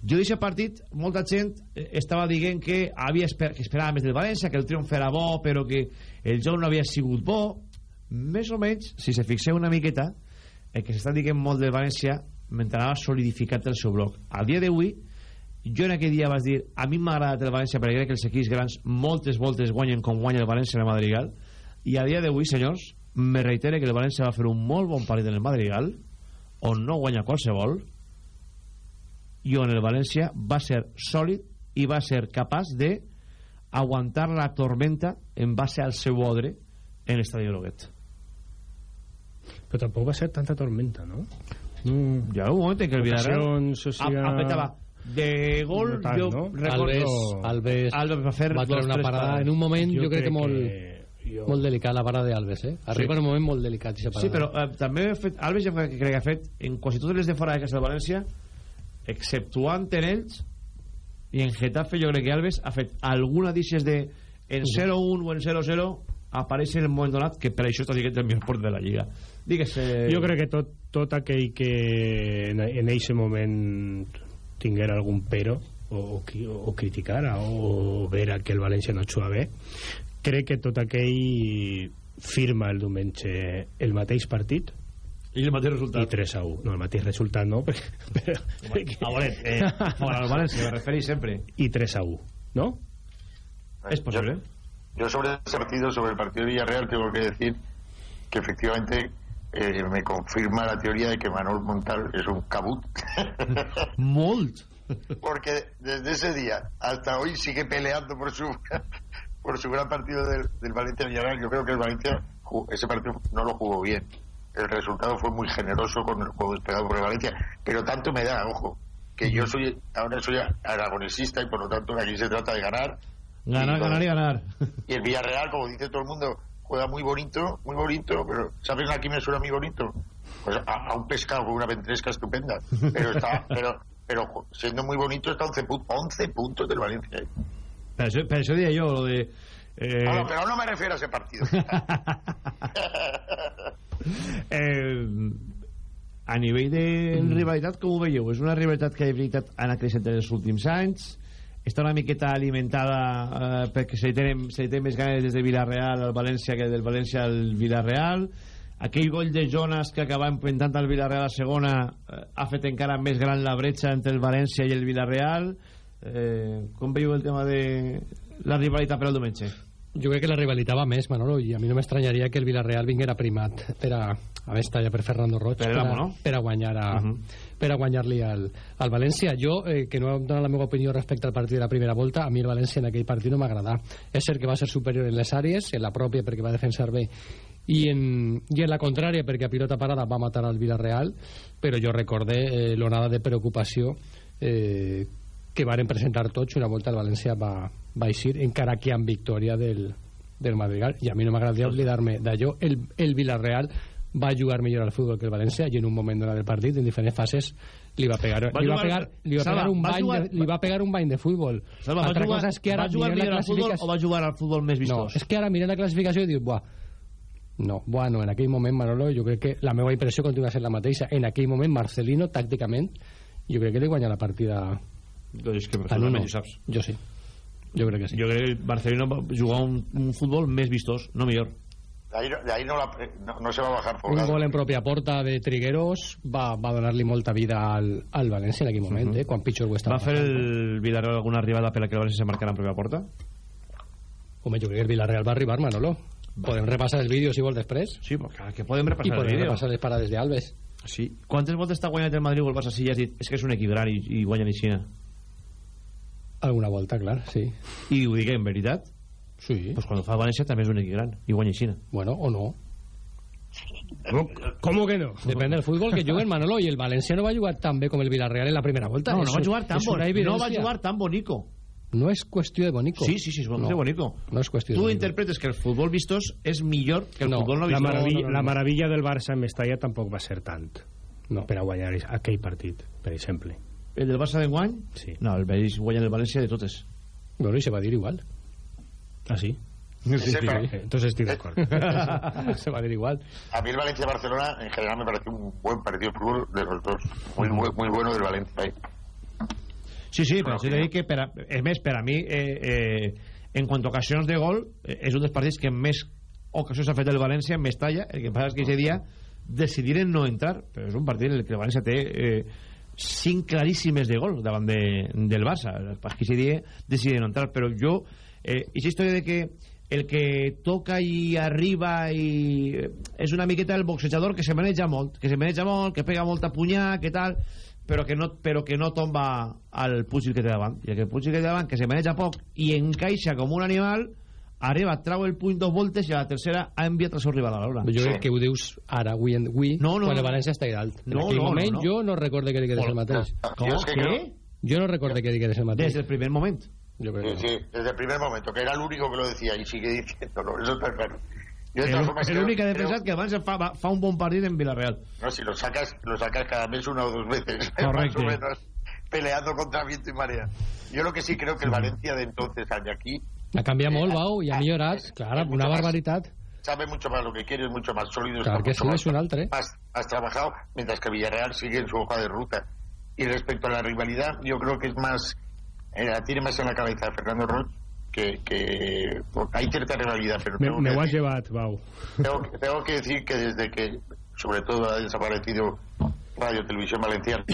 jo d'aquest partit molta gent eh, estava dient que havia esper que esperava més del València que el triomf era bo però que el joc no havia sigut bo. Més o menys, si se fixeu una miqueta el que s'està dient molt del València mentre anava solidificat el seu bloc a dia d'avui jo en aquell dia vas dir a mi m'ha agradat el València perquè crec que els equips grans moltes voltes guanyen com guanya el València en el Madrigal i a dia d'avui, senyors, me reitere que el València va fer un molt bon partit en el Madrigal, on no guanya qualsevol, i on el València va ser sòlid i va ser capaç de aguantar la tormenta en base al seu odre en l'estadi de Loguet. Però tampoc va ser tanta tormenta, no? Mm, ha un moment en que el Villarreal Ocasions, o sigui, a- apretava de gol No tant, jo no? recordo Alves, Alves, Alves va fer va treure una parada parades. en un moment jo, Jo crec que molt, que jo- molt delicat la parada d'Alves eh? arriba Sí. en un moment molt delicat aquesta Sí, parada. però eh, també ha fet, Alves ja crec que ha fet en quasi totes les de fora de casa de València exceptuant en ells i en Getafe jo crec que Alves ha fet alguna d'ixes de en 0-1 o en 0-0 apareix en el moment donat que per això està dient el millor port de la Lliga digues Jo crec que tot, tot aquell que en, en eixe moment tinguera algun pero o, o, o criticara o vera que el València no juga bé crec que tot aquell firma el diumenge el mateix partit. I el mateix resultat. I 3 a 1 no, el mateix resultat no perquè, però, perquè... a veure, eh, el València me referís sempre. I 3 a 1 ¿no? és possible. Yo sobre ese partido, sobre el partido de Villarreal, tengo que decir que efectivamente eh, me confirma la teoría de que Manuel Montal es un cabut. Molt. Porque desde ese día hasta hoy sigue peleando por su por su gran partido del, del Valencia Villarreal. Yo creo que el Valencia ese partido no lo jugó bien. El resultado fue muy generoso con el juego despegado por el Valencia, pero tanto me da, ojo, que yo soy ahora soy aragonesista y por lo tanto aquí se trata de ganar. Ganar, Y- ganar y ganar. Y el Villarreal, como dice todo el mundo, juega muy bonito, muy bonito, pero ¿sabes a quién me suena muy bonito? Pues a, a un pescado con una ventresca estupenda. Pero está, pero, pero siendo muy bonito está 11, pu- 11 puntos del Valencia. Per això, per això deia jo, lo de... Eh, No, no, pero no me refiero a ese partido. eh, a nivell de Mm. rivalitat, com ho veieu? És una rivalitat que de veritat ha anat creixent en els últims anys? Està una miqueta alimentada eh, perquè se li, tenen, se li té més ganes des de Villarreal al València que del València al Villarreal aquell gol de Jonas que acaba empentant al Villarreal a segona eh, ha fet encara més gran la bretxa entre el València i el Villarreal eh, com veieu el tema de la rivalitat per al diumenge? Jo crec que la rivalitat va més, Manolo, i a mi no m'estranyaria que el Villarreal vinguera primat per a, a més talla per Fernando Roig Per per, a, no? per a guanyar a, Mhm. per a guanyar-li al, al València. Jo, eh, que no he donat la meva opinió respecte al partit de la primera volta, a mi el València en aquell partit no m'agradà. És cert que va ser superior en les àrees, en la pròpia perquè va defensar bé, i en, i en la contrària perquè a pilota parada va matar al Villarreal, però jo recordé eh, l'onada de preocupació eh, que varen presentar tots una volta el València va, va eixir encara que amb victòria del, del Madrigal. I a mi no m'agradaria oblidar-me d'allò. El, el Villarreal va jugar millor al futbol que el València i en un moment donat del partit en diferents fases li va pegar, Va li va jugar- pegar, li va Salva, pegar un va bany jugar- de, li va pegar un bany de futbol. Salva, va altra jugar, cosa és que ara va jugar millor la al futbol o va jugar al futbol més no, vistós? és que ara mirant la classificació i dius, buah, no, bueno, en aquell moment, Manolo, jo crec que la meva impressió continua sent la mateixa. En aquell moment, Marcelino, tàcticament, jo crec que li guanya la partida Doncs és que a Nuno. ho saps. Jo sí. Jo crec que sí. Jo crec que Barcelona va jugar un, un futbol més vistós, no millor. De ahí, de ahí no, la- no, no se va a bajar Un Folgado. gol en pròpia porta de Trigueros va, va donar-li molta vida al, al València en aquell moment, eh, quan pitjor ho estava. Va fer el Villarreal alguna arribada per la que el València se marcara en pròpia porta? Home, jo crec que el Villarreal va arribar, Manolo. Podem repassar el vídeo si vols després. Sí, clar, que podem repassar I el podem vídeo. repassar les parades d'Alves. Sí. Quantes voltes està guanyat el Madrid o el Barça si ja has dit és que és un equip gran i, i guanyen i Xina? Alguna volta, clar, sí. I ho dic en veritat? Sí. Pues quan ho fa València també és un equip gran i guanya Xina. Bueno, o no. ¿Cómo que no? Depèn del futbol que juguen Manolo i el València no va jugar tan bé com el Villarreal en la primera volta. No, no Eso va jugar tan és una bon, no va jugar tan bonico. No és qüestió de bonico. Sí, sí, sí, és no. no. bonico. No és qüestió de Tu bonico. interpretes que el futbol vistós és millor que el No, futbol no La vistós. maravilla, No, no, no, la no. maravilla del Barça en Mestalla tampoc va ser tant no. per a guanyar aquell partit, per exemple. El del Barça d'enguany? Sí. No, el Valls guanya el València de totes. Bueno, i se va dir igual. ¿Ah, sí? Sí, sí. Entonces estoy de acuerdo. se va a dir igual. A mí el Valencia-Barcelona en general me pareció un buen partido de fútbol de los dos. Muy, muy, muy bueno del Valencia. Sí, sí, però sí que dic que per a, és més, per a mi eh, eh, en quant a ocasions de gol eh, és un dels partits que més ocasions ha fet el València en Mestalla, el que passa és que aquest dia decidiren no entrar però és un partit en el que el València té eh, cinc claríssimes de gol davant de, del Barça. Pas que aquest dia decidiren no entrar però jo, eh, aquesta història de que el que toca i arriba i eh, és una miqueta el boxejador que se maneja molt que se maneja molt, que pega molta punyà que tal però que no, però que no tomba al púgil que té davant. I el que púgil que té davant que se maneja poc i encaixa com un animal arriba, trau el puny dos voltes i a la tercera ha enviat el seu rival a l'hora Jo crec que ho dius ara, avui, en, avui No, no, quan el no. València està dalt. En No, aquell no, no, moment no. jo no recorde que digués el mateix. Yo es que ¿Qué? creo- Jo no recorde que digués el mateix. Des del primer moment Jo crec Sí, no. sí, desde el primer momento, que era el único que lo decía y sigue diciéndolo, eso está claro. Yo de el, formas el creo- únic que ha creo- que abans fa, va- fa un bon partit en Villarreal No, si lo sacas, lo sacas cada mes una o dos veces, Correcto. más o menos, peleando contra viento y marea. Yo lo que sí creo que el Valencia de entonces al de aquí Ha canviat molt, Bau, i ha millorat. Clar, una barbaritat. sabe mucho más lo que quiere, es mucho más sólido, Claro que sí, más, es un altre. más, más trabajado, mientras que Villarreal sigue en su hoja de ruta. Y respecto a la rivalidad, yo creo que es más, eh, la tiene más en la cabeza de Fernando Roch, que, que hay cierta rivalidad, pero Me, tengo me que has decir- llevat, Bau. tengo, tengo que decir que desde que, sobre todo, ha desaparecido Radio Televisión Valenciana,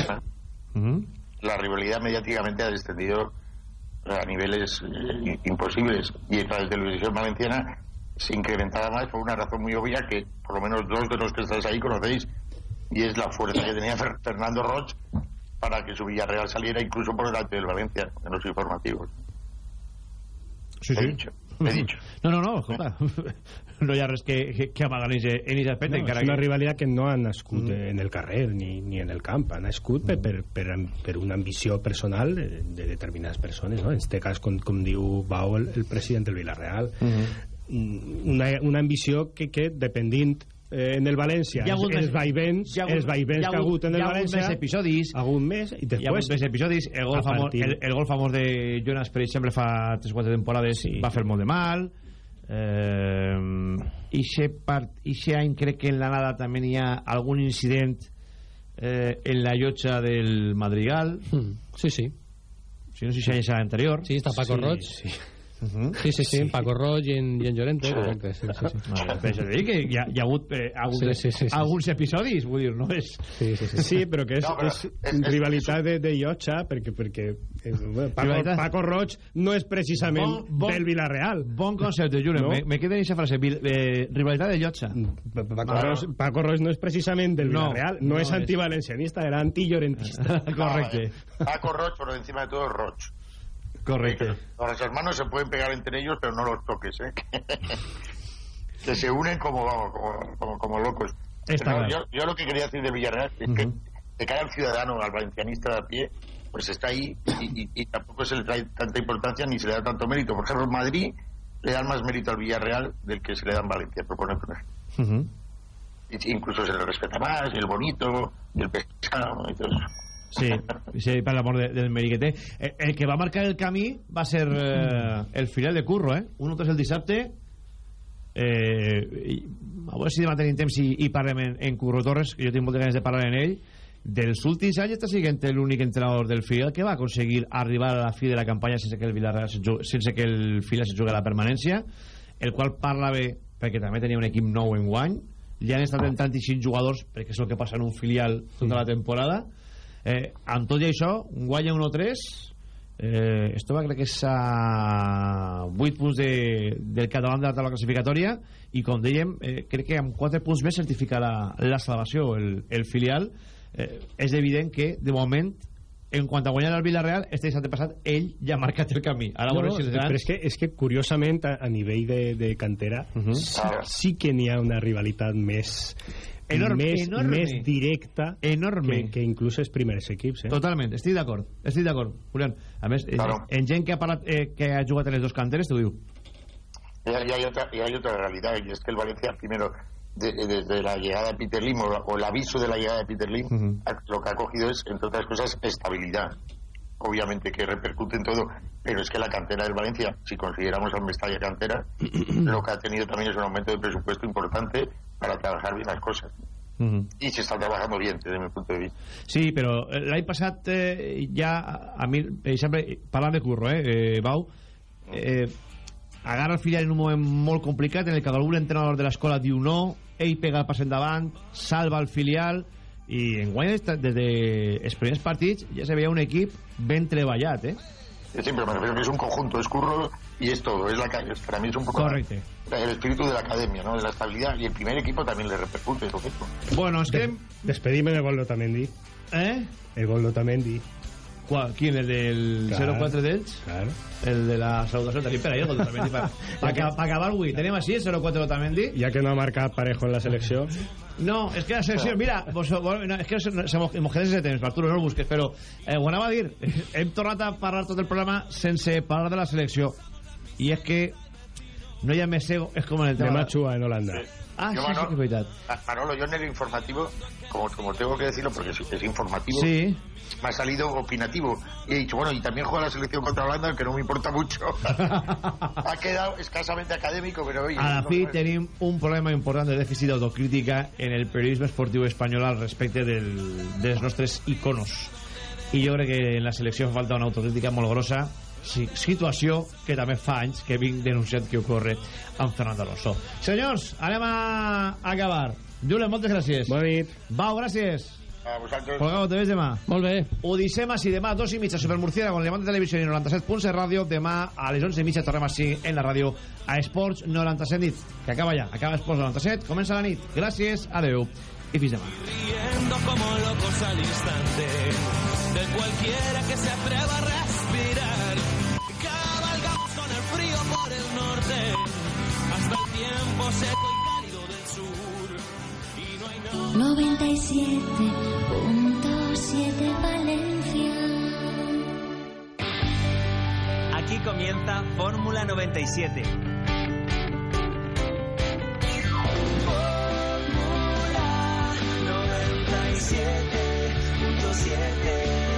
la rivalidad mediáticamente ha descendido a niveles eh, imposibles. Y Radio Televisión Valenciana se incrementaba más por una razón muy obvia que por lo menos dos de los que estáis ahí conocéis, y es la fuerza que tenía Fer- Fernando Roch para que su Villarreal saliera incluso por delante del Valencia en los informativos. Sí, He sí. dicho. He dicho. No, no, no, escolta. No hi ha res que, que, que amagar en aquest aspecte. No, encara és una que... rivalitat que no ha nascut mm. en el carrer ni, ni en el camp, ha nascut per, per, per, per una ambició personal de, de determinades persones, no? en este cas, com, com diu Bau, el, el president del Villarreal. Mm. Una, una ambició que, que dependint eh, en el València Hi ha hagut els vaivens, hi ha hagut- els vaivens ha que ha hagut en el ha hagut València més episodis. ha hagut més i Hi ha hagut després més episodis. El gol, famós, el, el gol famós de Jonas, per exemple, fa 3 o 4 temporades sí. va fer molt de mal. Eh, ixe, part, ixe any crec que en la nada també hi ha algun incident eh, en la llotja del Madrigal. Sí, sí. Si no sé si anys anterior. Sí, està Paco Sí, Roig. sí. Sí, sí, sí, Paco Roig i en, i en Llorente, correcte. Sí, sí, sí. No, això dic que hi ha, hi ha hagut, eh, hagut Sí, sí, sí, sí. alguns episodis, vull dir, no és... Sí, sí, sí. Sí, però que és, No, però és, és- és- rivalitat de, de llotja perquè, perquè eh, bueno, Paco. Paco Roig no és precisament Bon- bon- del Villarreal Bon concepte, Julen. No? Me, me queda en aquesta frase. Eh, rivalitat de llotja. Paco, Roig, Paco Roig no és precisament del No, Villarreal no, no és és. antivalencianista, era antillorentista Correcte. Paco Roch, pero encima de todo Roch. Correcte. Los hermanos se pueden pegar entre ellos, pero no los toques, ¿eh? que se unen como, vamos, como, como, como locos. Claro. yo, yo lo que quería decir de Villarreal es que de cara al ciudadano, al valencianista de a pie, pues está ahí y, y- y tampoco se le trae tanta importancia ni se le da tanto mérito. Por ejemplo, en Madrid le dan más mérito al Villarreal del que se le da en Valencia, por poner. Uh-huh. Y incluso se le respeta más, el bonito, el pescado, y todo eso. Sí, sí per l'amor de, del mèrit que té. Eh, El que va marcar el camí va ser eh, el filial de Curro, eh? 1-3 el dissabte. Eh, i, a veure si demà tenim temps i, i parlem en, en Curro Torres, que jo tinc moltes ganes de parlar en ell. Dels últims anys està siguent l'únic entrenador del filial que va aconseguir arribar a la fi de la campanya sense que el Villarreal se jugui- sense que el filial se jugui a la permanència, el qual parla bé perquè també tenia un equip nou en guany li han estat en tantíssims jugadors perquè és el que passa en un filial tota la temporada eh, amb tot i això guanya 1-3 eh, esto va crec que és a 8 punts de, del català de la taula classificatòria i com dèiem eh, crec que amb 4 punts més certifica la, la salvació el, el filial. Eh, és evident que de moment en quant a guanyar el Villarreal este dissabte passat ell ja ha marcat el camí. Ara No, no, si grans però és que, és que curiosament a, a nivell de, de cantera sí, sí que n'hi ha una rivalitat més Enorme, més, enorme. més directa enorme que, que inclús els primers equips eh? Totalment, estic d'acord, estic d'acord, Julián. A més, en- Claro. en gent que ha, parlat, eh, que ha jugat en les dos canteres, t'ho diu. Y hay, otra, y hay otra realidad, y es que el Valencia, primero, de- desde la llegada de Peter Lim, o, la- o el aviso de la llegada de Peter Lim, ha- lo que ha cogido es, entre otras cosas, estabilidad. Obviamente que repercute en todo, pero es que la cantera del Valencia, si consideramos al Mestalla cantera, lo que ha tenido también es un aumento de presupuesto importante para trabajar bien las cosas. Y se está trabajando bien, desde mi punto de vista. Sí, però eh, l'any passat eh, ja, a mi, per exemple, parlant de curro, eh, eh Bau, eh, agarra el filial en un moment molt complicat en el que algun entrenador de l'escola diu no, ell pega el pas endavant, salva el filial i en guany des dels primers partits ja se veia un equip ben treballat, eh? Siempre me refiero que es un conjunto, es curro y es todo. Es la, es- para mí es un poco Correcto. la- el espíritu de la academia, ¿no? de la estabilidad. Y el primer equipo también le repercute eso mismo. Bueno, es que... Despedime de gol d'Otamendi. Eh? El gol d'Otamendi. ¿Cuál? ¿Quién? ¿El del Claro. 04 d'ells? Claro. El de la salutació tenim per ahí, el Otamendi. Per, per, aca- per acabar avui, tenim així el 04 Otamendi. Ja que no ha marcat Parejo en la selecció. No, és que la selecció, mira, vos, vos, no, és que se, se mos, mos quedem sense temps, Arturo, no el busques, però eh, ho anava a dir, hem tornat a parlar tot el programa sense parlar de la selecció. I és que no hi ha més ego, és com en el tema... Demà juga en Holanda. Ah, Yo, sí, sí, Manolo- que és veritat. a- Manolo, yo en el informativo, como, como tengo que decirlo porque es, es informativo, Sí. me ha salido opinativo. Y he dicho, bueno, y también juega la selección contra Holanda, que no me importa mucho. ha quedado escasamente académico, pero oye. A la no, fi no, tenim un problema important de dèficit d'autocrítica en el periodisme esportiu espanyol al respecte del, dels nostres iconos. I jo crec que en la selecció fa falta una autocrítica molt grossa, situació que també fa anys que vinc denunciant que ocorre amb Fernando Alonso. Senyors, anem a acabar. Julen, moltes gràcies. Bona nit. Bau, gràcies. A vosaltres. Colgado, te ves demà. Molt bé. Odissem així demà, dos i mitja, Supermurciera, con Levante Televisió i 97 punts de ràdio. Demà a les 11 i mitja tornem així en la ràdio a Esports 97 nit, que acaba ja. Acaba Esports 97, comença la nit. Gràcies, adeu i fins demà. Riendo como locos al instante de cualquiera que se atreva a seco y cálido 97.7 Valencia. Aquí comienza Fórmula 97. Fórmula 97.7